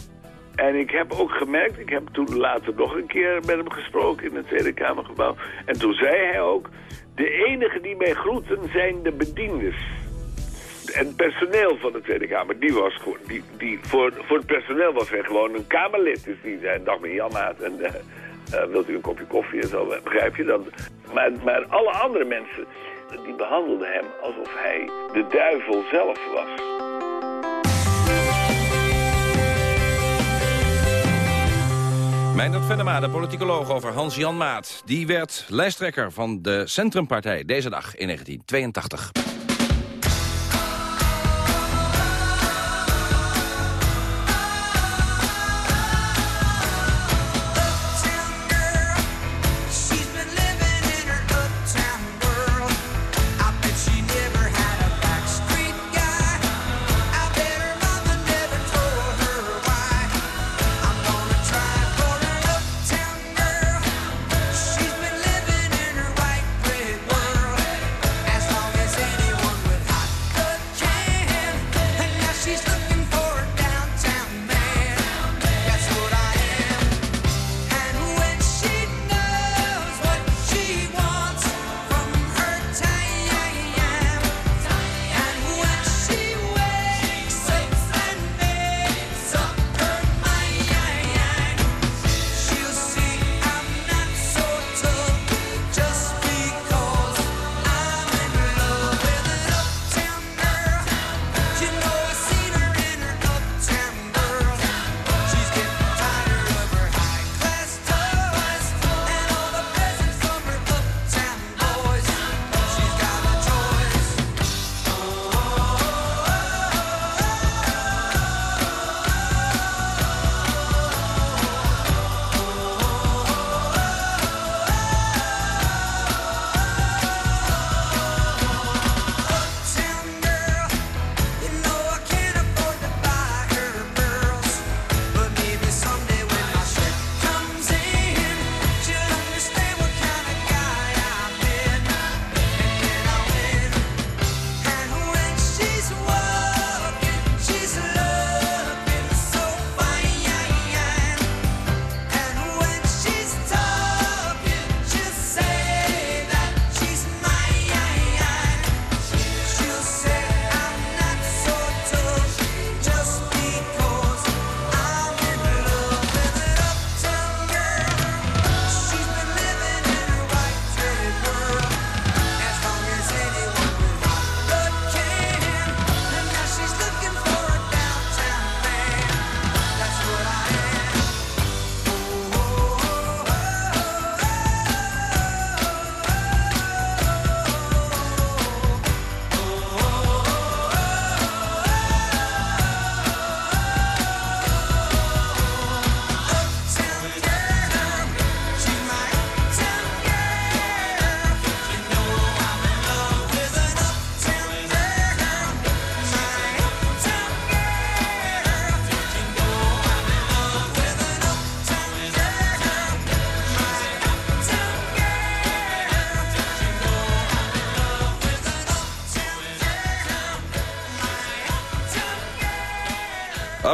Speaker 33: En ik heb ook gemerkt, ik heb toen later nog een keer met hem gesproken in het Tweede Kamergebouw. En toen zei hij ook, de enige die mij groeten zijn de bedienders. En personeel van de Tweede Kamer, die was gewoon, die, die, voor, voor het personeel was hij gewoon een Kamerlid. Dus die zei, dag meneer Janmaat, en uh, uh, wilt u een kopje koffie en zo, begrijp je dat? Maar, maar alle andere mensen, die behandelden hem alsof hij de duivel zelf was.
Speaker 34: Meindert Venema, de politicoloog over Hans-Jan Maat. Die werd lijsttrekker van de Centrumpartij deze dag in 1982.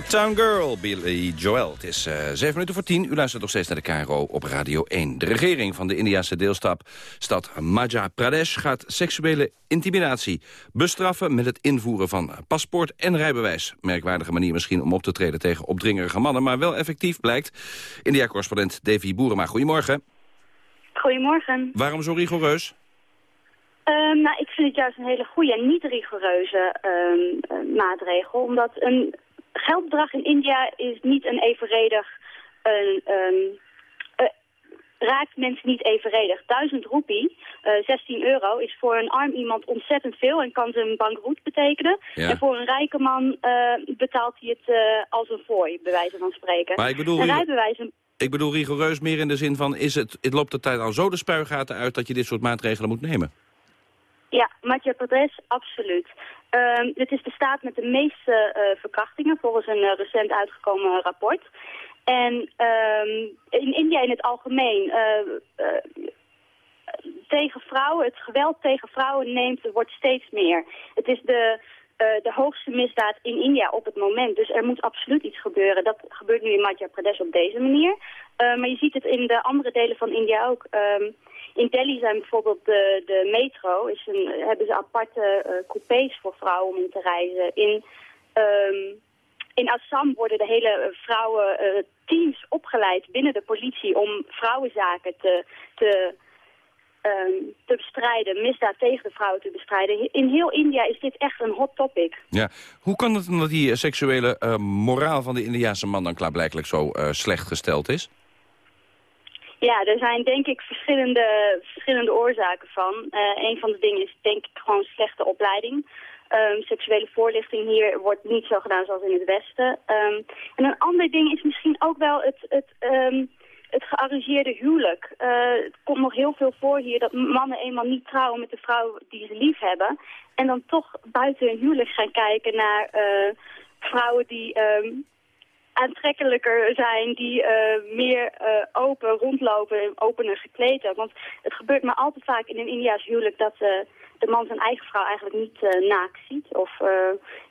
Speaker 34: Uptown Girl, Billy Joel. Het is uh, zeven minuten voor tien. U luistert nog steeds naar de KRO op Radio 1. De regering van de Indiase deelstad stad Madhya Pradesh... gaat seksuele intimidatie bestraffen met het invoeren van paspoort en rijbewijs. Merkwaardige manier misschien om op te treden tegen opdringerige mannen... maar wel effectief blijkt. India-correspondent Davy Boerema, goedemorgen.
Speaker 35: Goedemorgen.
Speaker 34: Waarom zo rigoureus?
Speaker 35: Uh, nou, ik vind het juist een hele goede en niet rigoureuze uh, maatregel. Omdat een geldbedrag in India is niet een evenredig... Een, um, uh, raakt mensen niet evenredig. 1000 roepie, uh, 16 euro, is voor een arm iemand ontzettend veel en kan een bankroet betekenen. Ja. En voor een rijke man uh, betaalt hij het uh, als een fooi, bij wijze van spreken.
Speaker 34: Maar ik bedoel,
Speaker 35: een.
Speaker 34: Ik bedoel rigoureus meer in de zin van, is het, het loopt de tijd al zo de spuigaten uit dat je dit soort maatregelen moet nemen?
Speaker 35: Ja, Madhya Pradesh, absoluut. Um, het is de staat met de meeste uh, verkrachtingen, volgens een uh, recent uitgekomen rapport. En um, in India in het algemeen, uh, tegen vrouwen, het geweld tegen vrouwen neemt, wordt steeds meer. Het is de de hoogste misdaad in India op het moment. Dus er moet absoluut iets gebeuren. Dat gebeurt nu in Madhya Pradesh op deze manier. maar je ziet het in de andere delen van India ook. In Delhi zijn bijvoorbeeld de, de metro, is een, hebben ze aparte uh, coupés voor vrouwen om in te reizen. In, um, in Assam worden de hele vrouwen uh, teams opgeleid binnen de politie om vrouwenzaken te, te, um, te bestrijden, misdaad tegen de vrouwen te bestrijden. In heel India is dit echt een hot topic.
Speaker 24: Ja. Hoe kan het dat die seksuele uh, moraal van de Indiaanse man dan klaarblijkelijk zo slecht gesteld is?
Speaker 35: Ja, er zijn denk ik verschillende, verschillende oorzaken van. Uh, een van de dingen is denk ik gewoon slechte opleiding. Um, seksuele voorlichting hier wordt niet zo gedaan zoals in het Westen. Um, en een ander ding is misschien ook wel het, het, um, het gearrangeerde huwelijk. Uh, het komt nog heel veel voor hier dat mannen eenmaal niet trouwen met de vrouw die ze lief hebben. En dan toch buiten hun huwelijk gaan kijken naar uh, vrouwen die aantrekkelijker zijn, die uh, meer uh, open rondlopen, opener gekleed Want het gebeurt maar al te vaak in een Indiaas huwelijk dat uh, de man zijn eigen vrouw eigenlijk niet naakt ziet. Of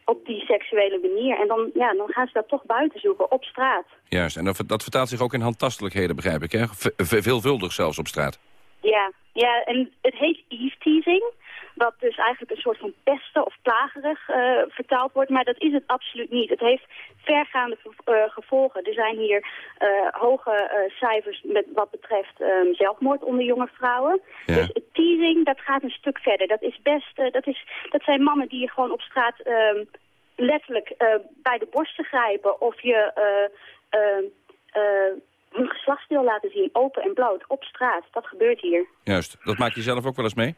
Speaker 35: op die seksuele manier. En dan, ja, dan gaan ze dat toch buiten zoeken, op straat.
Speaker 24: Juist, en dat, dat vertaalt zich ook in handtastelijkheden, begrijp ik, hè? veelvuldig zelfs op straat.
Speaker 35: Ja, ja, en het heet eve teasing. Wat dus eigenlijk een soort van pesten of plagerig uh, vertaald wordt. Maar dat is het absoluut niet. Het heeft vergaande uh, gevolgen. Er zijn hier uh, hoge cijfers met wat betreft um, zelfmoord onder jonge vrouwen. Ja. Dus het teasing, dat gaat een stuk verder. Dat is best, dat, is, dat zijn mannen die je gewoon op straat um, letterlijk bij de borsten grijpen. Of je hun geslachtsdeel laten zien, open en bloot, op straat. Dat gebeurt hier.
Speaker 24: Juist. Dat maak je zelf ook wel eens mee?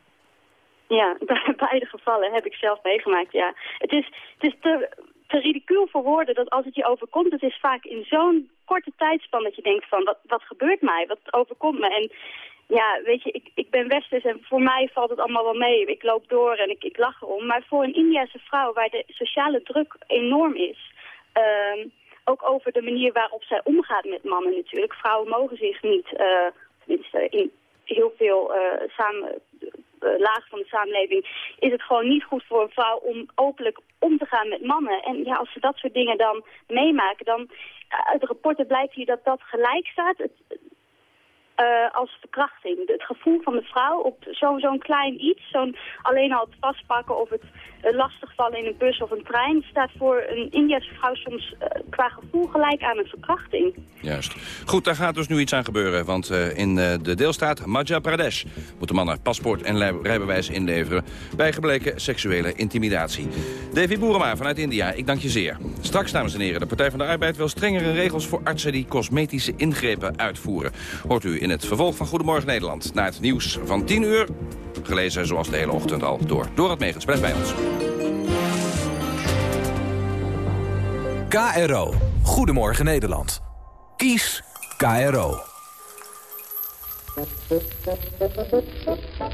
Speaker 35: Ja, beide gevallen heb ik zelf meegemaakt, ja. Het is, het is te, te ridicuul voor woorden dat als het je overkomt, het is vaak in zo'n korte tijdspan dat je denkt van, wat, wat gebeurt mij? Wat overkomt me? En ja, weet je, ik, ik ben westers en voor mij valt het allemaal wel mee. Ik loop door en ik, ik lach erom. Maar voor een Indiase vrouw waar de sociale druk enorm is... Um, ook over de manier waarop zij omgaat met mannen natuurlijk. Vrouwen mogen zich niet, uh, tenminste in heel veel uh, samen, uh, lagen van de samenleving... is het gewoon niet goed voor een vrouw om openlijk om te gaan met mannen. En ja, als ze dat soort dingen dan meemaken, dan... uit de rapporten blijkt hier dat dat gelijk staat. Het, uh, als verkrachting. Het gevoel van de vrouw op zo'n zo'n klein iets, zo'n alleen al het vastpakken of het uh, lastigvallen in een bus of een trein, staat voor een Indiase vrouw soms uh, qua gevoel gelijk aan een verkrachting.
Speaker 24: Juist. Goed, daar gaat dus nu iets aan gebeuren, want in de deelstaat Madhya Pradesh moeten mannen paspoort en rijbewijs inleveren bij gebleken seksuele intimidatie. Davy Boerema vanuit India, ik dank je zeer. Straks, dames en heren, de Partij van de Arbeid wil strengere regels voor artsen die cosmetische ingrepen uitvoeren. Hoort u in in het vervolg van Goedemorgen Nederland. Na het nieuws van 10 uur, gelezen zoals de hele ochtend al door. Het Megens, blijf bij ons.
Speaker 36: KRO. Goedemorgen Nederland. Kies KRO.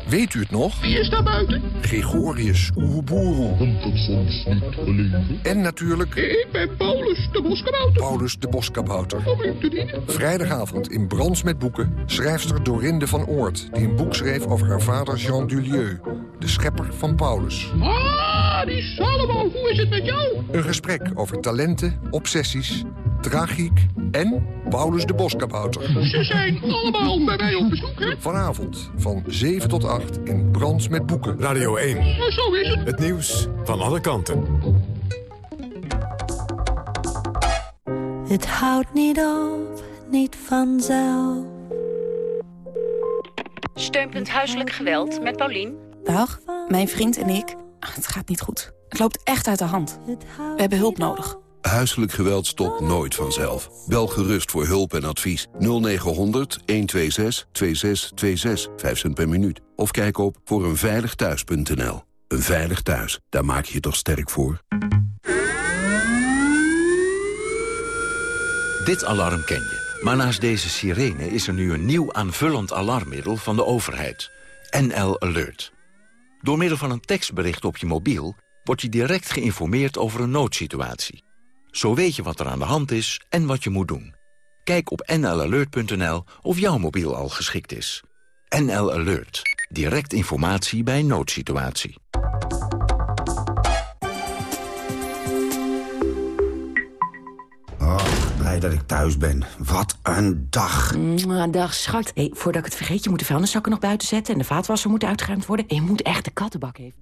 Speaker 37: Weet u het nog?
Speaker 38: Wie is daar buiten?
Speaker 37: Gregorius Oeboeroe.
Speaker 38: soms niet
Speaker 37: En natuurlijk...
Speaker 38: Ik ben Paulus de Boskabouter.
Speaker 37: Paulus de Boskabouter.
Speaker 38: Om u te dienen.
Speaker 37: Vrijdagavond in Brands met Boeken... schrijfster Dorinde van Oort... die een boek schreef over haar vader Jean Dulieu... de schepper van Paulus.
Speaker 38: Ah, die Salomo, hoe is het met jou?
Speaker 37: Een gesprek over talenten, obsessies, tragiek en Paulus de Boskabouter.
Speaker 38: Ze zijn allemaal bij mij op
Speaker 37: Vanavond van 7 tot 8 in Brands met Boeken.
Speaker 1: Radio 1.
Speaker 38: Ja, zo is het.
Speaker 1: Het nieuws van alle kanten.
Speaker 39: Het houdt niet op, niet vanzelf.
Speaker 40: Steunpunt Huiselijk Geweld met Paulien.
Speaker 41: Dag, mijn vriend en ik. Ach, het gaat niet goed. Het loopt echt uit de hand. We hebben hulp nodig.
Speaker 42: Huiselijk geweld stopt nooit vanzelf. Bel gerust voor hulp en advies. 0900 126 2626, 5 cent per minuut. Of kijk op voor eenveiligthuis.nl. Een veilig thuis, daar maak je je toch sterk voor?
Speaker 43: Dit alarm ken je. Maar naast deze sirene is er nu een nieuw aanvullend alarmmiddel van de overheid. NL Alert. Door middel van een tekstbericht op je mobiel... wordt je direct geïnformeerd over een noodsituatie. Zo weet je wat er aan de hand is en wat je moet doen. Kijk op nlalert.nl of jouw mobiel al geschikt is. NL Alert. Direct informatie bij noodsituatie.
Speaker 44: Oh, blij dat ik thuis ben. Wat een dag.
Speaker 45: Een dag, schat. Hey, voordat ik het vergeet, je moet de vuilniszakken nog buiten zetten... en de vaatwasser moet uitgeruimd worden. En je moet echt de kattenbak heeft.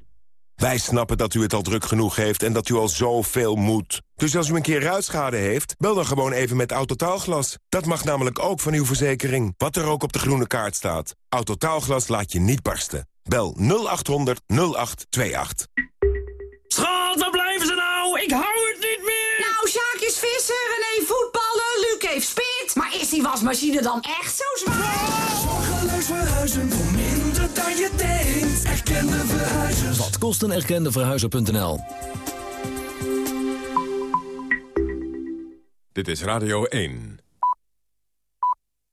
Speaker 1: Wij snappen dat u het al druk genoeg heeft en dat u al zoveel moet. Dus als u een keer ruitschade heeft, bel dan gewoon even met Autotaalglas. Dat mag namelijk ook van uw verzekering, wat er ook op de groene kaart staat. Autotaalglas laat je niet barsten. Bel 0800 0828.
Speaker 46: Schat, waar blijven ze nou? Ik hou het niet meer!
Speaker 47: Nou, Sjaak is vissen, René voetballen, Luc heeft spit. Maar is die wasmachine dan echt zo zwaar?
Speaker 46: Zorgeloos verhuizen dan je denkt. Erkende verhuizers.
Speaker 48: Wat kost een erkende verhuizer.nl?
Speaker 49: Dit is Radio 1.